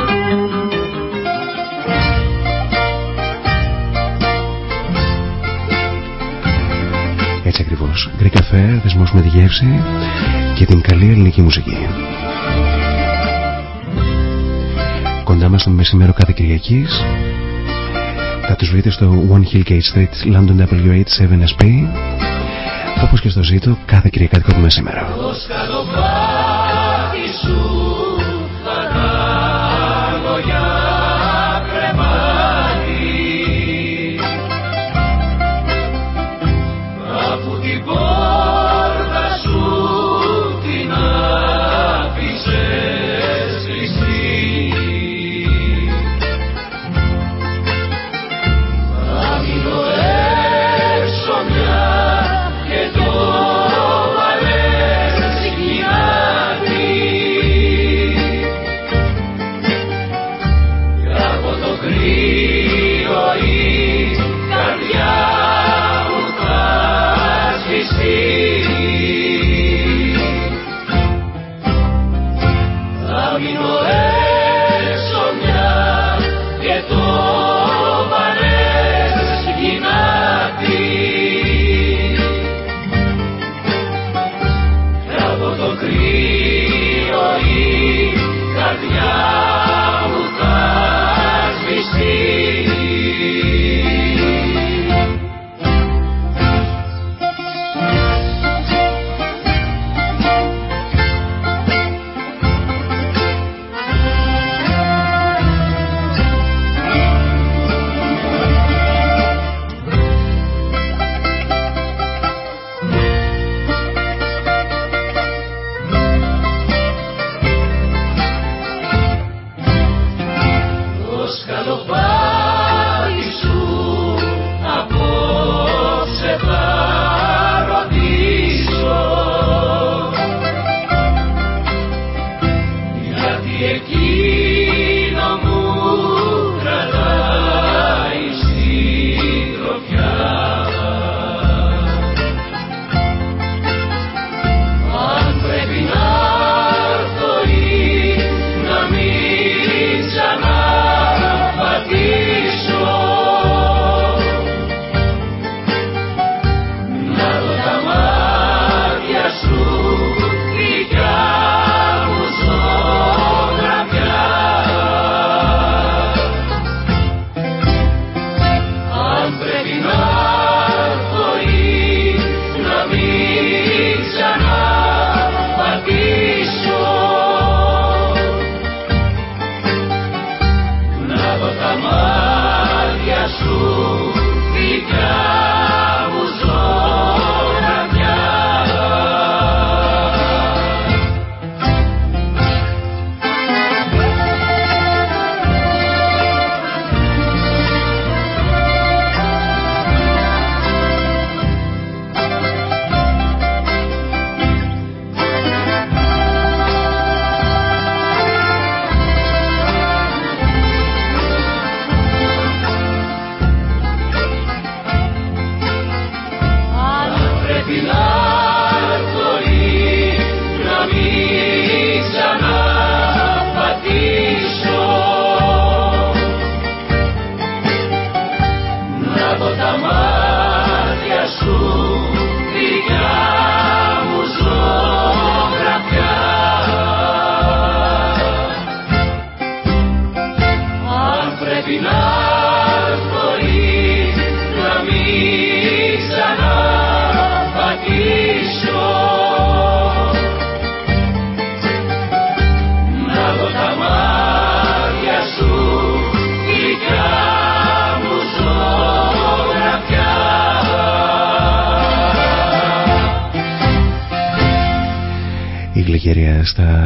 S2: Ακριβώς. Γκρι καφέ, δεσμός με τη γεύση και την καλή ελληνική μουσική. Κοντά μας το μεσημέρο κάθε Κυριακής θα τους βρείτε στο One Hill Gate Street London W87SP όπως και στο ζήτο κάθε Κυριακάτικο το μεσημέρο.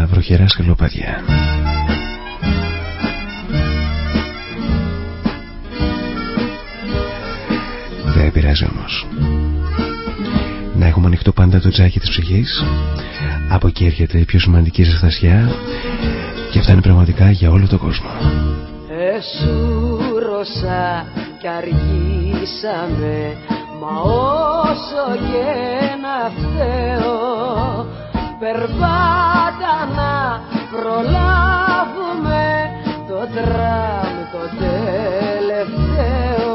S2: Στα βροχερά σκαλοπάτια. Δεν πειράζει όμως. Να έχουμε ανοιχτό πάντα το τζάκι της ψυχής. Από εκεί έρχεται η πιο σημαντική ζεστασιά και φτάνει πραγματικά για όλο τον κόσμο.
S15: Εσούρωσα κι αργήσαμε Μα όσο και να φταίω Περπάτα τραμ το τελευταίο.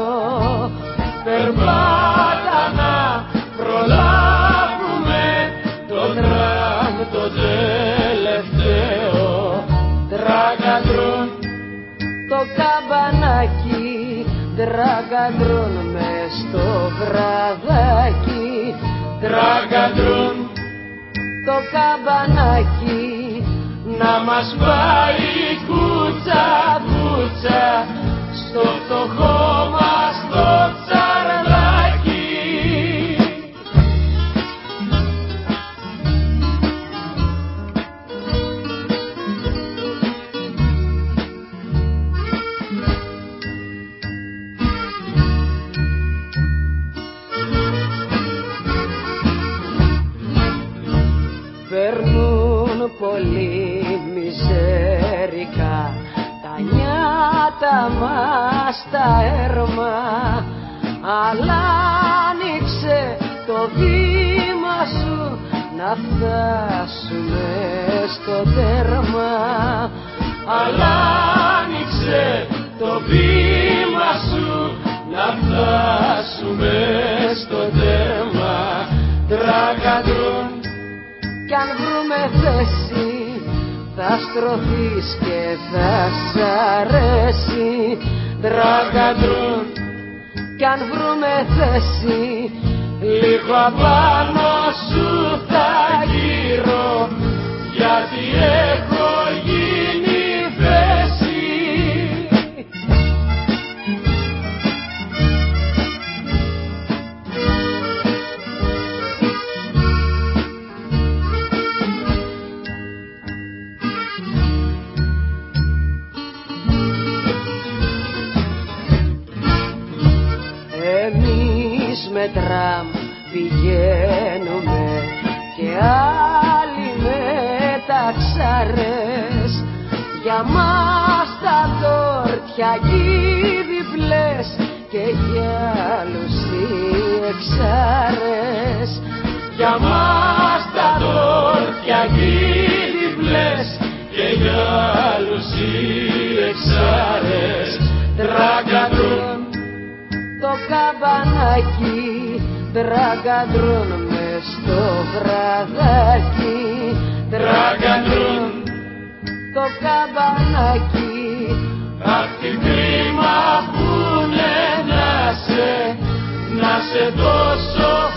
S15: Περπάτα να προλάβουμε το τραμ το τελευταίο. Τραγκαντρούν το καμπανάκι. Τραγκαντρούν στο βραδάκι. Τραγκαντρούν το καμπανάκι. Να μας πάει κούτσα κούτσα στο φτωχό έρμα αλλά άνοιξε το βήμα σου να φτάσουμε στο τέρμα. Αλλά άνοιξε το βήμα σου να φτάσουμε στο τέρμα. Τρακαντρούν κι αν βρούμε θέση θα στρωθείς και θα σ' αρέσει Τραγκαντρούν κι αν βρούμε θέση λίγο απάνω σου θα γύρω. Γιατί έχω με τραμ πηγαίνουμε και άλλοι με ταξαρές για μας τα τόρτια διπλές και για άλλους οι εξάρες για μας τα τόρτια διπλές και για άλλους οι εξάρες τραγκατρούν το καμπανάκι Τραγκαντρούν μες στο βραδάκι. Τραγκαντρούν το καμπανάκι. Απ' την κρίμα που είναι να σε να σε δώσω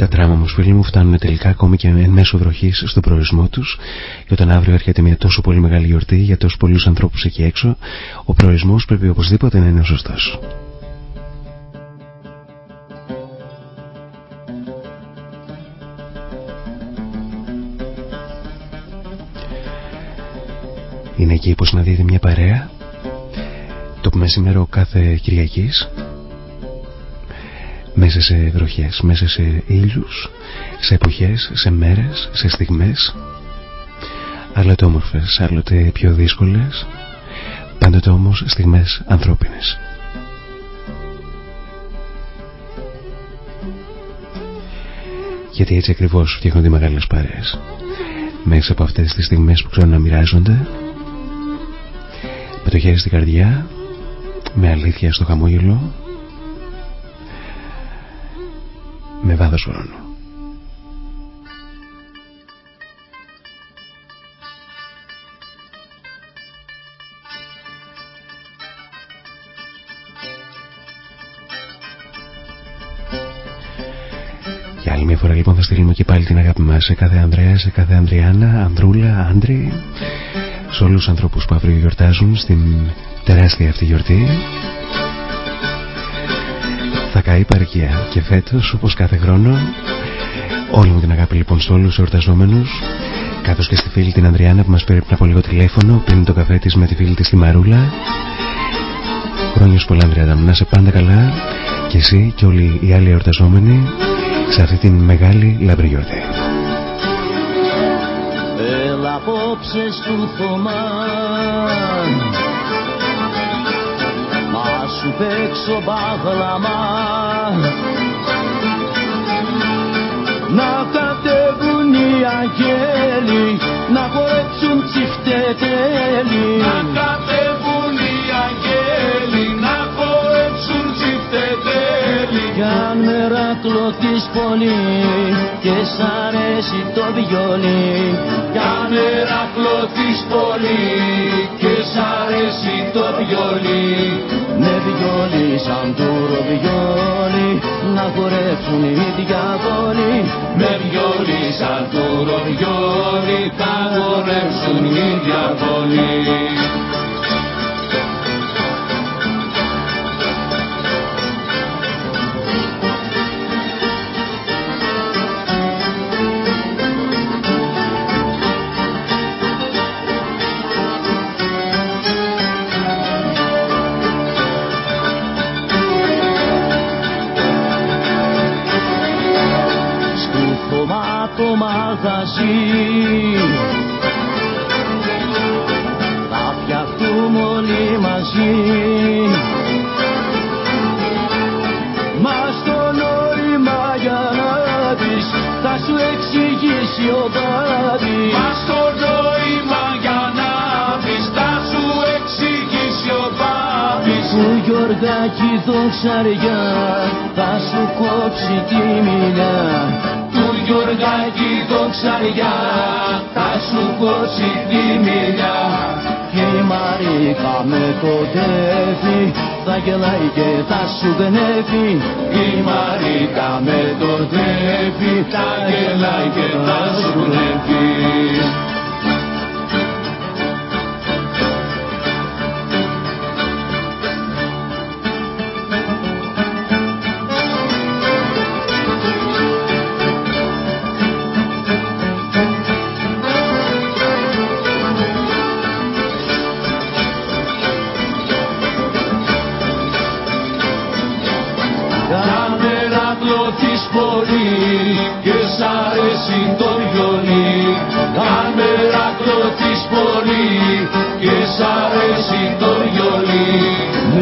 S2: Τα τράμα όμω, φίλοι μου, φτάνουν τελικά ακόμη και εν μέσω βροχής στον προορισμό τους. Και όταν αύριο έρχεται μια τόσο πολύ μεγάλη γιορτή για τόσους πολλούς ανθρώπους εκεί έξω, ο προορισμός πρέπει οπωσδήποτε να είναι ο σωστός. Είναι εκεί που συναντείται μια παρέα το μεσημέρο κάθε Κυριακής μέσα σε βροχές, μέσα σε ήλιους, σε εποχές, σε μέρες, σε στιγμές. Άλλοτε όμορφες, άλλοτε πιο δύσκολες. Πάντοτε όμως στιγμές ανθρώπινες. Γιατί έτσι ακριβώς φτιάχνονται οι μεγάλες παρέες. Μέσα από αυτές τις στιγμές που ξέρουν να μοιράζονται με το χέρι στην καρδιά με αλήθεια στο χαμόγελο με βάθος χρόνου. Για άλλη μια φορά λοιπόν θα στείλουμε και πάλι την αγάπη μας σε κάθε Ανδρέα, σε κάθε Ανδριάννα, Ανδρούλα, Άντρη σε όλους τους ανθρώπους που αύριο γιορτάζουν στην τεράστια αυτή γιορτή
S11: θα καεί παρικία και φέτος όπως κάθε χρόνο όλη μου την αγάπη λοιπόν σε όλους τους εορταζόμενους καθώς και στη φίλη την Ανδριάννα που μας πήρε πριν από λίγο τηλέφωνο πίνει το καφέ της με τη φίλη της τη Μαρούλα. Χρόνιος πολλά Ανδριάννα να είσαι πάντα καλά. Και εσύ και όλοι οι άλλοι εορταζόμενοι σε αυτή την μεγάλη λαμπρή γιορτή.
S16: Έλα απόψε του Θωμά. Να σου παίξω μπαγλαμά. Να κατέβουν οι αγγέλοι Να χορέψουν τσιφτετέλοι Να κατέβουν οι αγγέλοι Να χορέψουν τσιφτετέλοι Κι αν μερακλωθείς πολύ Και σ' αρέσει το βιολί. Κι αν μερακλωθείς πολύ Και σ' αρέσει το βιολί. Με βιολί σαν τούρο βιολί Να χορέψουν οι διαβόλοι. Με βιολί σαν τούρο βιολί Θα χορέψουν οι διαβόλοι μαγαζί Θα φτιαχτούμε όλοι μαζί. Μας στο νόημα για να δεις Θα σου εξηγήσει ο Μπάδης Μας στο νόημα για να δεις Θα σου εξηγήσει ο Μπάδης Του Γιωργάκη δοξαριά Θα σου κόψει τη μιλιά Του Γιωργάκη δοξαριά Θα σου κόψει τη μιλιά. Και η Μαρίκα με το τέφι θα γελάει και θα σου γνεύει Η Μαρίκα με το τέφι θα γελάει και θα σου γνεύει αρέσει το βιολί Αν μερακλωθείς πολύ και σ' αρέσει το βιολί.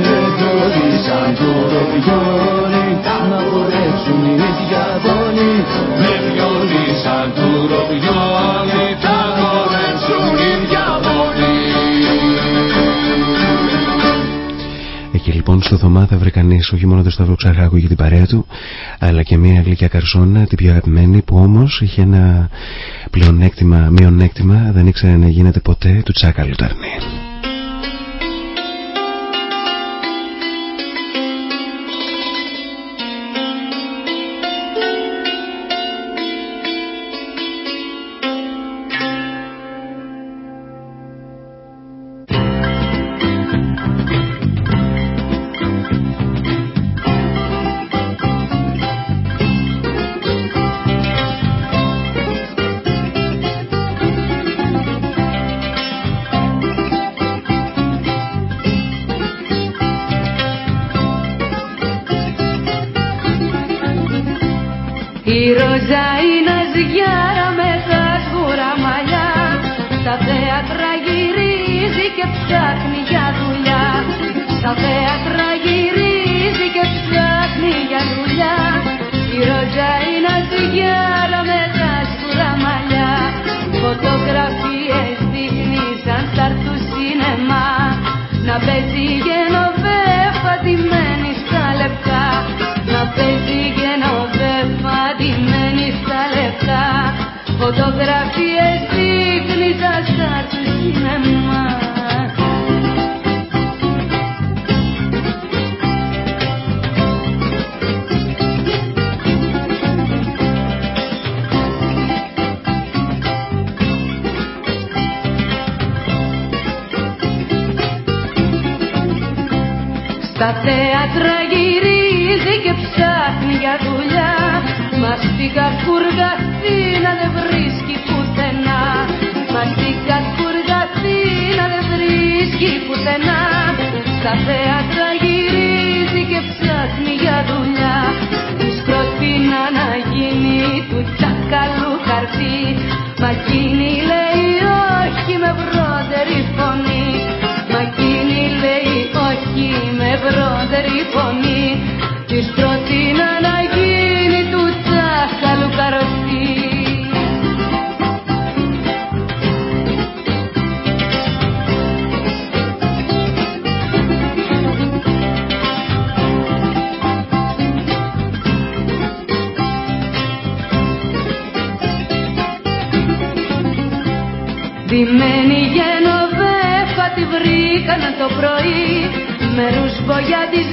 S16: Με βιολί σαν το βιολί να χορέψουν οι διαβόλοι Με βιολί σαν το βιολί θα χορέψουν οι διαβόλοι
S11: Εκεί λοιπόν στο Θωμά θα βρει κανείς όχι μόνο το Σταύρο Ξαρχάκου για την παρέα του, αλλά και μια γλυκιά καρσόνα, την πιο αγαπημένη, που όμως είχε ένα πλεονέκτημα, μειονέκτημα, δεν ήξερε να γίνεται ποτέ του τσάκα λουταρνή.
S17: Του
S11: τσακαλού χαρτί Μα εκείνη Ντυμένη γενοβέφα τη βρήκαν το πρωί. Με ρουσβογιατισμένη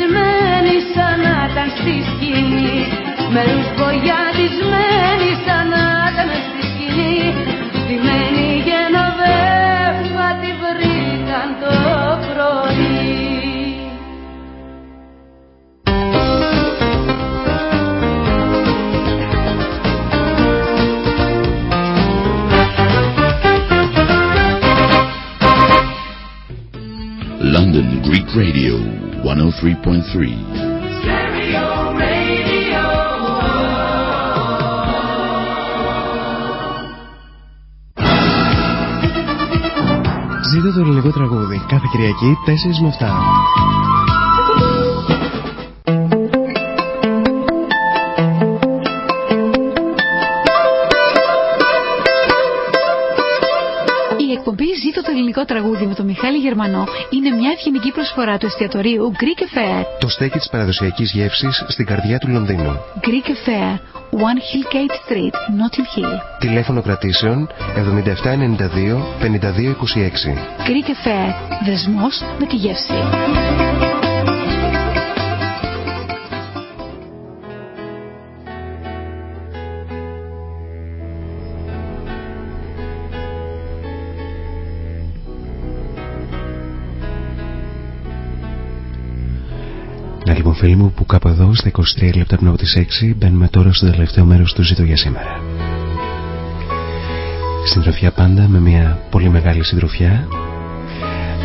S1: 103.3.
S2: Ζήτω το ελληνικό τραγούδι κάθε Κυριακή 4 με 7.
S9: Η εκπομπή Ζήτω το ελληνικό τραγούδι με τον Μιχάλη Γερμανό είναι μια ευγενική προσφορά του εστιατορίου Greek Affair.
S2: Το στέκι της παραδοσιακής γεύσης στην καρδιά του Λονδίνου.
S9: Greek Affair, One Hillgate Street, Notting Hill.
S2: Τηλέφωνο κρατήσεων 7792 5226.
S9: Greek Affair, δεσμός με τη γεύση.
S2: Φίλοι μου που κάπου εδώ στα 23 λεπτά πριν από τις 6 μπαίνουμε τώρα στο τελευταίο μέρος του ζήτω για σήμερα. Συντροφιά πάντα με μια πολύ μεγάλη συντροφιά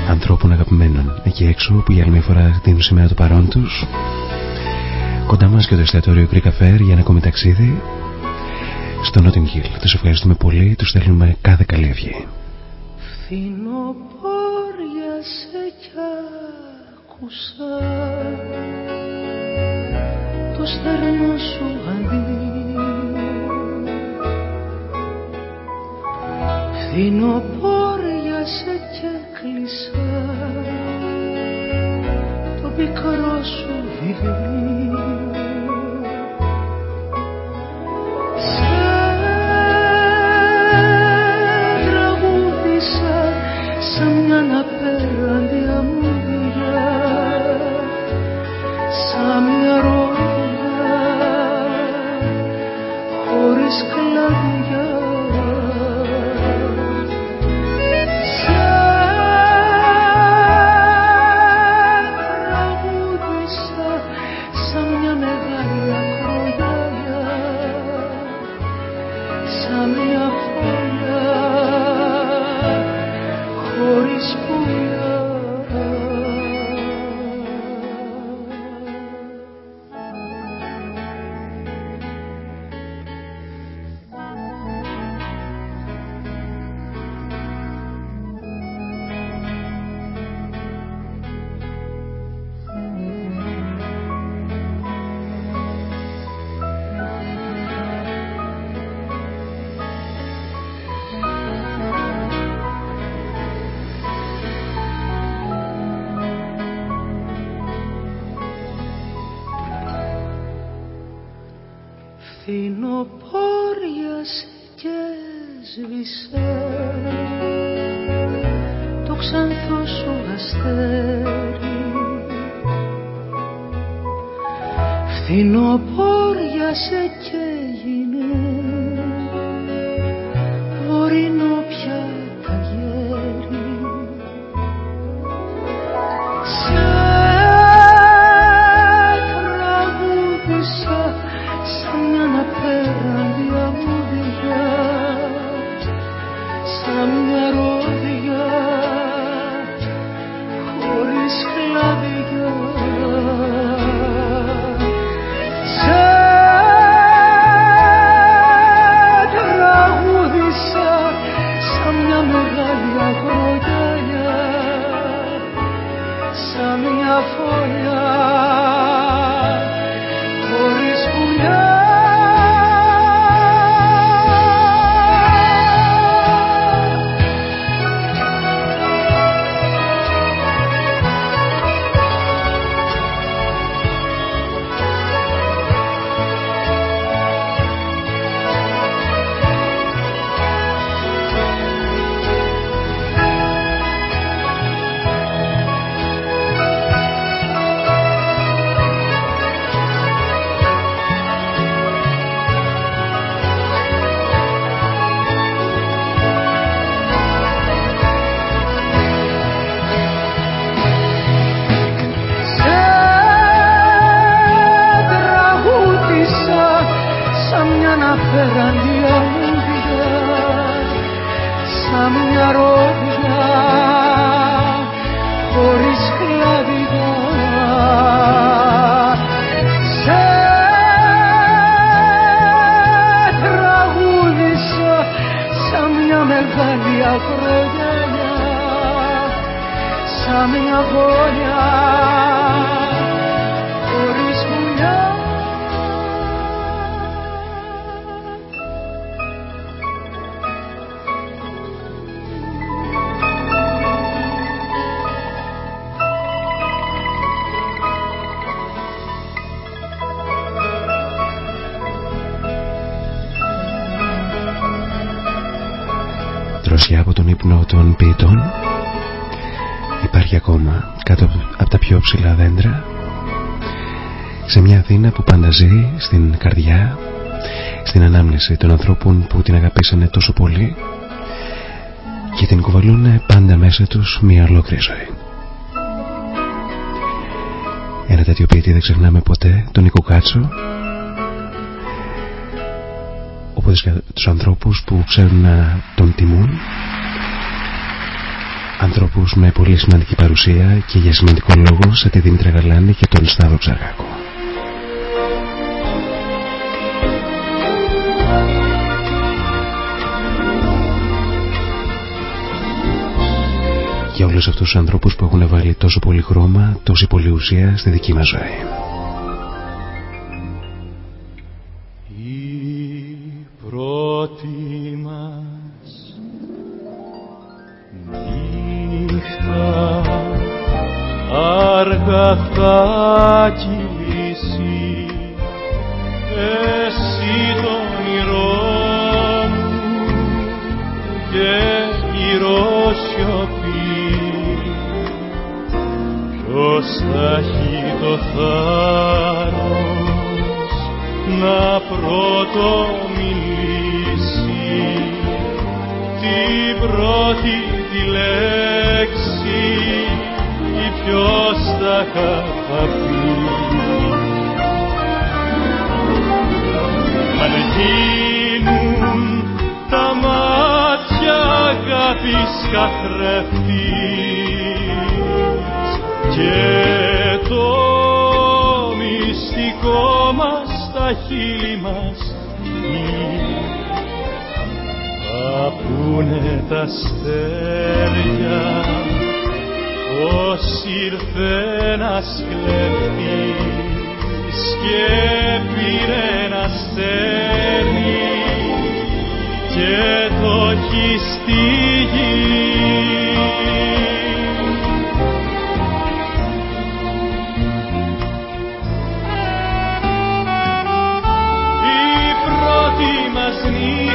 S2: ανθρώπων αγαπημένων εκεί έξω που για άλλη μια φορά δίνουν σήμερα το παρόν τους κοντά μας και το εστιατόριο Greek Affair για ένα ακόμη ταξίδι στο Notting Hill. Τους ευχαριστούμε πολύ, τους στέλνουμε κάθε καλή ευχή.
S6: Φθινοπόρια σε κι άκουσα το στερνό σου αντίο Φθινοπόρια σε κι έκλεισα το πικρό σου βιβλίο
S2: των ποιητών. Υπάρχει ακόμα κάτω από τα πιο ψηλά δέντρα. Σε μια Αθήνα που πάντα ζει στην καρδιά στην ανάμνηση των ανθρώπων που την αγαπήσανε τόσο πολύ και την κουβαλούν πάντα μέσα τους μια ολόκληρη ζωή. Ένα τέτοιο ποιητή δεν ξεχνάμε ποτέ, τον Νίκο Κάτσο. Όπως για τους ανθρώπους που ξέρουν να τον τιμούν ανθρώπους με πολύ σημαντική παρουσία και για σημαντικό λόγο σαν τη Δήμητρα Γαλάνη και τον Σταύρο Ψαργάκο. Για όλους αυτούς τους ανθρώπους που έχουν βάλει τόσο πολύ χρώμα, τόση πολύ ουσία στη δική μας ζωή.
S18: Πρώτη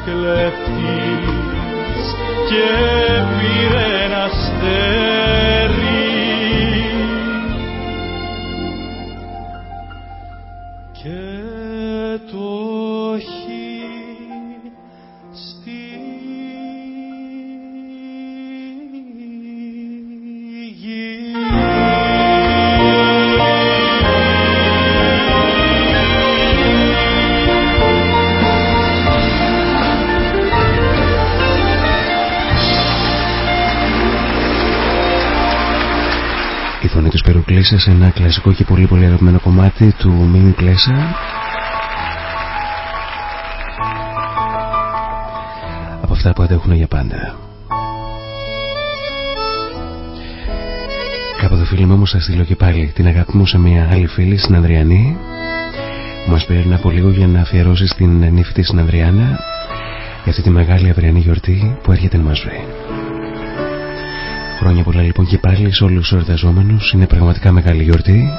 S18: ένας
S2: του Σπερουκλήσα σε ένα κλασικό και πολύ πολύ αγαπημένο κομμάτι του Μίμη Κλέσσα από αυτά που αντέχουν για πάντα. Κάποτε φίλοι μου όμως θα στείλω και πάλι την αγάπη μου σε μια άλλη φίλη στην Ανδριανή που μας πήρε από λίγο για να αφιερώσει στην νύφη της στην Ανδριάνα για αυτή τη μεγάλη αυριανή γιορτή που έρχεται να μας βρει.
S11: Χρόνια πολλά λοιπόν και πάλι σε όλους τους εορταζόμενους. Είναι πραγματικά μεγάλη γιορτή.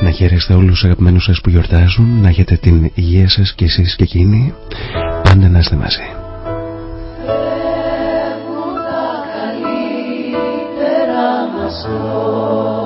S11: Να χαίρεστε όλους τους αγαπημένους σας που γιορτάζουν Να έχετε την υγεία σας και εσείς και εκείνοι. Πάντα να είστε μαζί. Με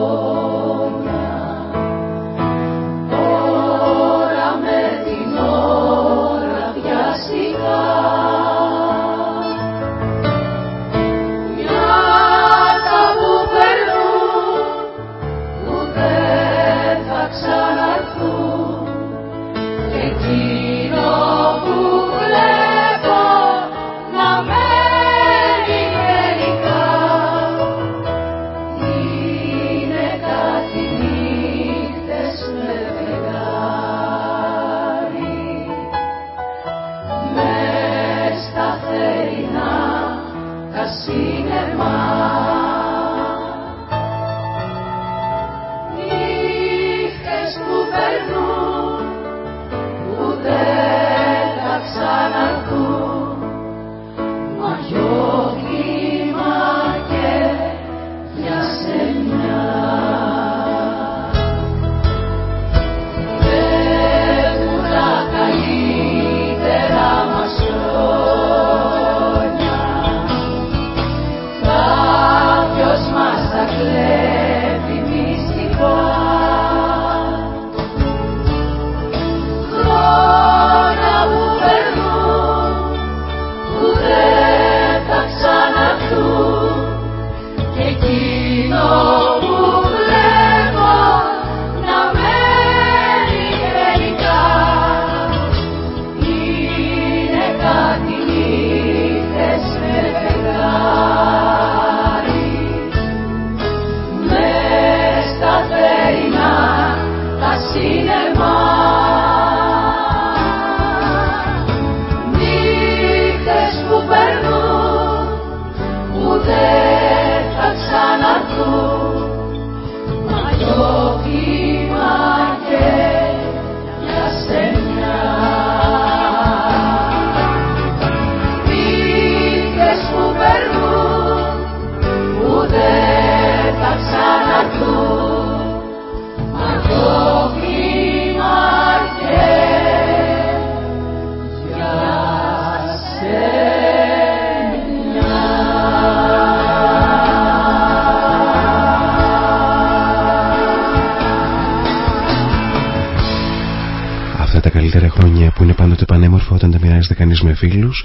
S11: φίλους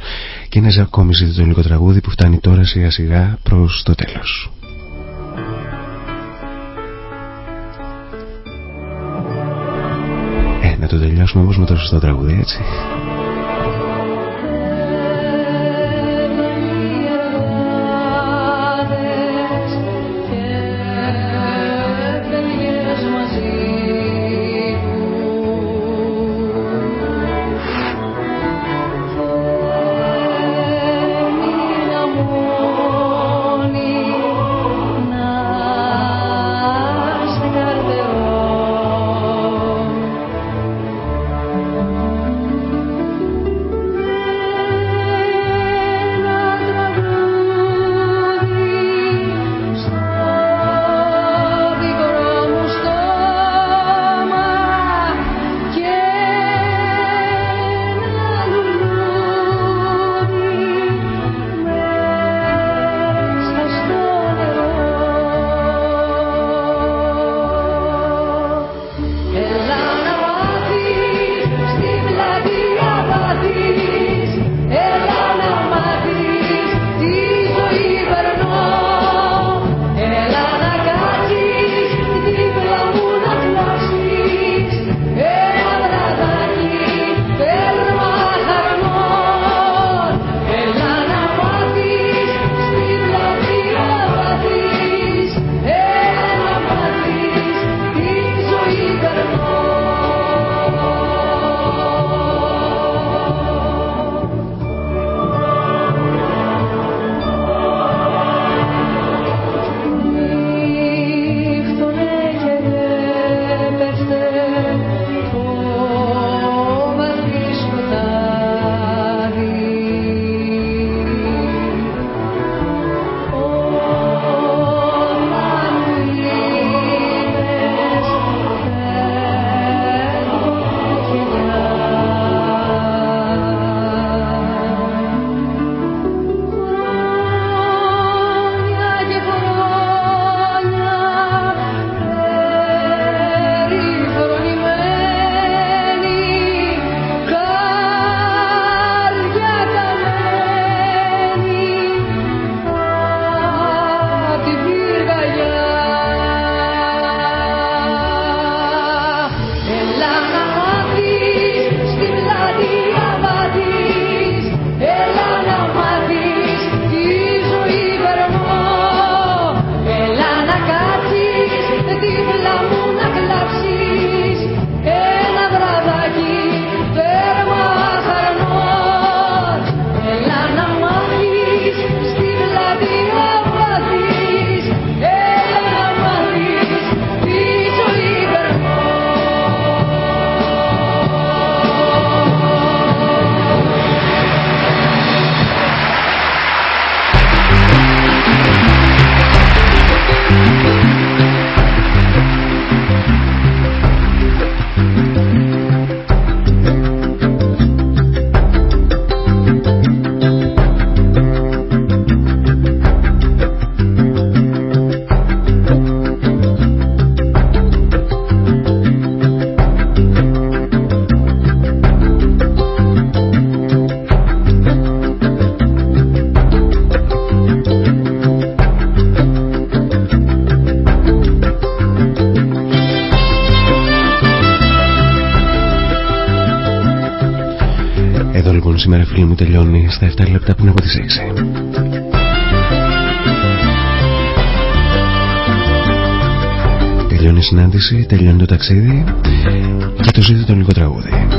S11: και ένα ακόμη ζητητονικό τραγούδι που φτάνει τώρα σιγά σιγά προς το τέλος. Ε, να το τελειώσουμε όμως με το σωστό τραγούδι έτσι.
S2: Σήμερα φίλοι μου τελειώνει στα 7 λεπτά πριν από τις 6. Τελειώνει η συνάντηση, τελειώνει το ταξίδι και το ζήτητο το λίγο τραγούδι.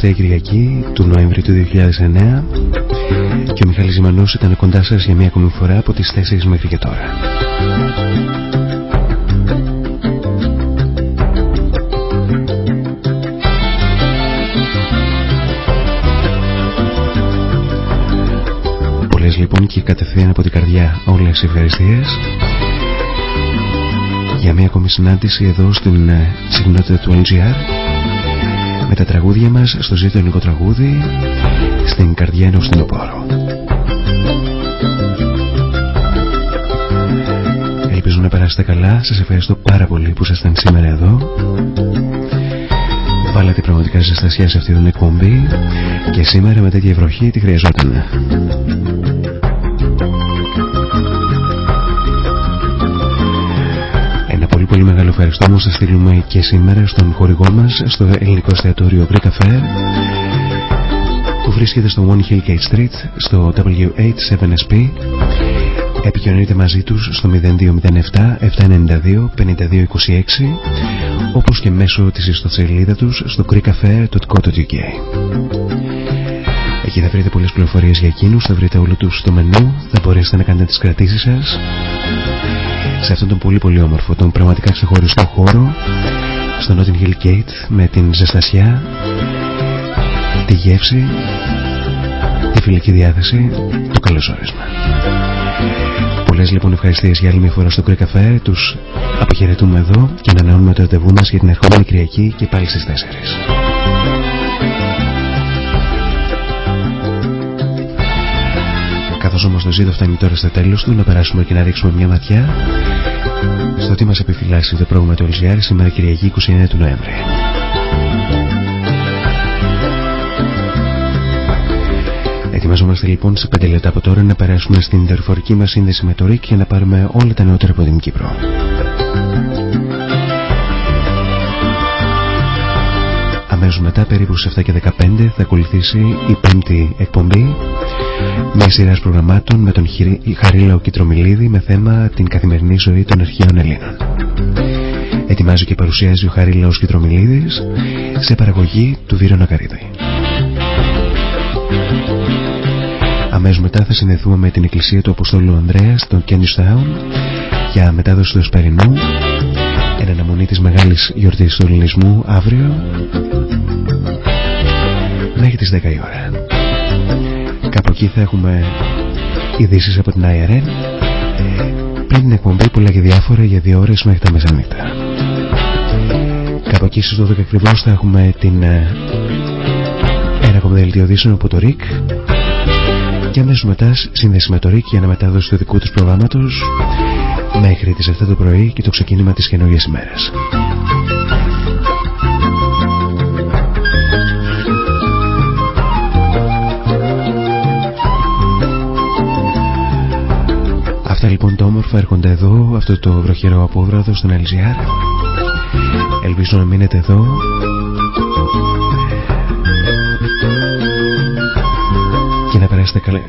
S2: Τελευταία Κυριακή του Νοέμβρη του 2009 και ο Μιχάλης Ζημανός ήταν κοντά σας για μία ακόμη φορά από τις 4 μέχρι και τώρα. Πολλές λοιπόν και κατευθείαν από την καρδιά όλες οι ευχαριστίες για μία ακόμη συνάντηση εδώ στην ε, συχνότητα του LGR με τα τραγούδια μας στο ζήτο ελληνικό τραγούδι στην καρδιά ενός στενοπόρου. Ελπίζω να περάσετε καλά. Σας ευχαριστώ πάρα πολύ που ήσασταν σήμερα εδώ. Βάλατε πραγματικά ζεστασιά σε αυτή την εκπομπή και σήμερα με τέτοια βροχή τη χρειαζόταν. Πολύ μεγάλο ευχαριστώ όμως θα στείλουμε και σήμερα στον χορηγό μας στο ελληνικό εστιατόριο Greek Cafe που βρίσκεται στο One Hill Gate Street στο W87SP επικοινωνείτε μαζί τους στο 0207 792 5226 όπως και μέσω της ιστοσελίδα τους στο greekcafe.co.uk Εκεί θα βρείτε πολλές πληροφορίες για εκείνους, θα βρείτε όλο τους στο μενού, θα μπορέσετε να κάνετε τις κρατήσεις σας σε αυτόν τον πολύ πολύ όμορφο, τον πραγματικά ξεχωριστό χώρο στο Notting Hill Gate με την ζεστασιά, τη γεύση, τη φιλική διάθεση, το καλωσόρισμα. Πολλές λοιπόν ευχαριστίες για άλλη μια φορά στο Greek Cafe, τους αποχαιρετούμε εδώ και ανανεώνουμε το ραντεβού μας για την ερχόμενη Κυριακή και πάλι στις 4. Καθώς όμως το ζήτο φτάνει τώρα στο τέλος του να περάσουμε και να ρίξουμε μια ματιά στο τι μας επιφυλάσσει το πρόγραμμα του LGR σήμερα Κυριακή 29 του Νοέμβρη. Ετοιμαζόμαστε λοιπόν σε 5 λεπτά από τώρα να περάσουμε στην δορυφορική μας σύνδεση με το ΡΙΚ για να πάρουμε όλα τα νεότερα από την Κύπρο. Αμέσως μετά περίπου σε 7 και 15 θα ακολουθήσει η πέμπτη εκπομπή μια σειρά προγραμμάτων με τον Χαρίλαο Κιτρομιλίδη με θέμα την καθημερινή ζωή των αρχαίων Ελλήνων. Ετοιμάζει και παρουσιάζει ο Χαρίλαος Κιτρομιλίδης σε παραγωγή του Βίρο Νακαρίδη. Αμέσως μετά θα συνδεθούμε με την εκκλησία του Αποστόλου Ανδρέας στον Κένιστάουν για μετάδοση του Εσπερινού εν αναμονή της μεγάλης γιορτής του ελληνισμού αύριο μέχρι τις 10 η ώρα. Κάπου εκεί θα έχουμε ειδήσεις από την IRN πριν την εκπομπή που λέγει διάφορα για δύο ώρες μέχρι τα μεσανύχτα. Κάπου εκεί στις 12 ακριβώς θα έχουμε την ε, ένα από δελτίο από το ΡΙΚ και αμέσως μετά σύνδεση με το ΡΙΚ για να μετάδοση του δικού τους προγράμματος μέχρι τις 7 το πρωί και το ξεκίνημα της καινούργιας ημέρας. Όμορφα έρχονται εδώ, αυτό το βροχερό απόβραδο στον LGR. Ελπίζω να μείνετε εδώ. Και να περάσετε καλά,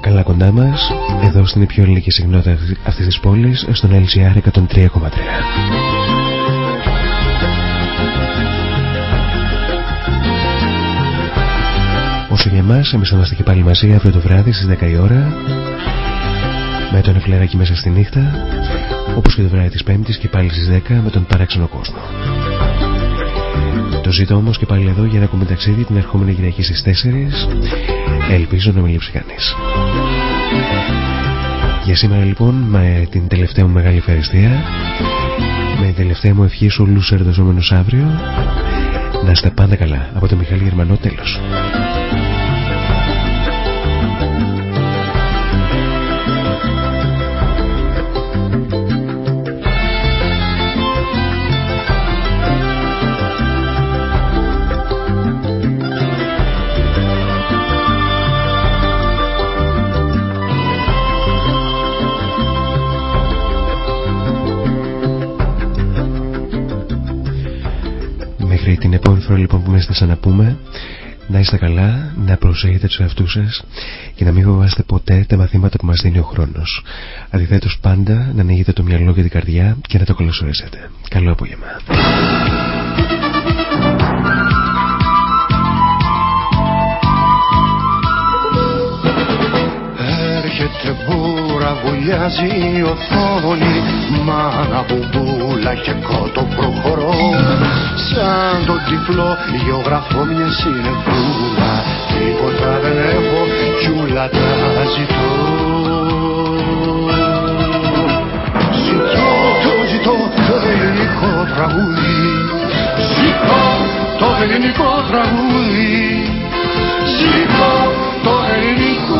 S2: καλά κοντά μας, εδώ στην πιο ελληνική συχνότητα αυτής της πόλης, στον LGR 103,3. Όσο για εμάς, εμείς θα είμαστε και πάλι μαζί αύριο το βράδυ στις 10 η ώρα με τον Εφλεράκι μέσα στη νύχτα όπως και το βράδυ της Πέμπτης και πάλι στις 10 με τον παράξενο κόσμο. Το ζητώ όμως και πάλι εδώ για να ακούμε ταξίδι την ερχόμενη Κυριακή στις 4 ελπίζω να μην λείψει κανείς. Για σήμερα λοιπόν με την τελευταία μου μεγάλη ευχαριστία με την τελευταία μου ευχή σε όλους τους αύριο να είστε πάντα καλά από το Μιχάλη Γερμανό τέλος. Λοιπόν που με έστεσα να πούμε να είστε καλά, να προσέχετε τους εαυτούς σας και να μην φοβάστε ποτέ τα μαθήματα που μας δίνει ο χρόνος. Αντιθέτως πάντα να ανοίγετε το μυαλό και την καρδιά και να το καλωσορίσετε. Καλό απόγευμα.
S3: Έρχεται μπούρα, βουλιάζει η οθόνη Μάνα μπουμπούλα και κότο προχωρώ. Σαν το τυφλό γεωγραφώ μια συνεφούλα Τίποτα δεν έχω κι ούλα τα ζητώ. Ζητώ, το ζητώ το ελληνικό τραγούδι. Ζητώ το ελληνικό τραγούδι. Ζητώ το ελληνικό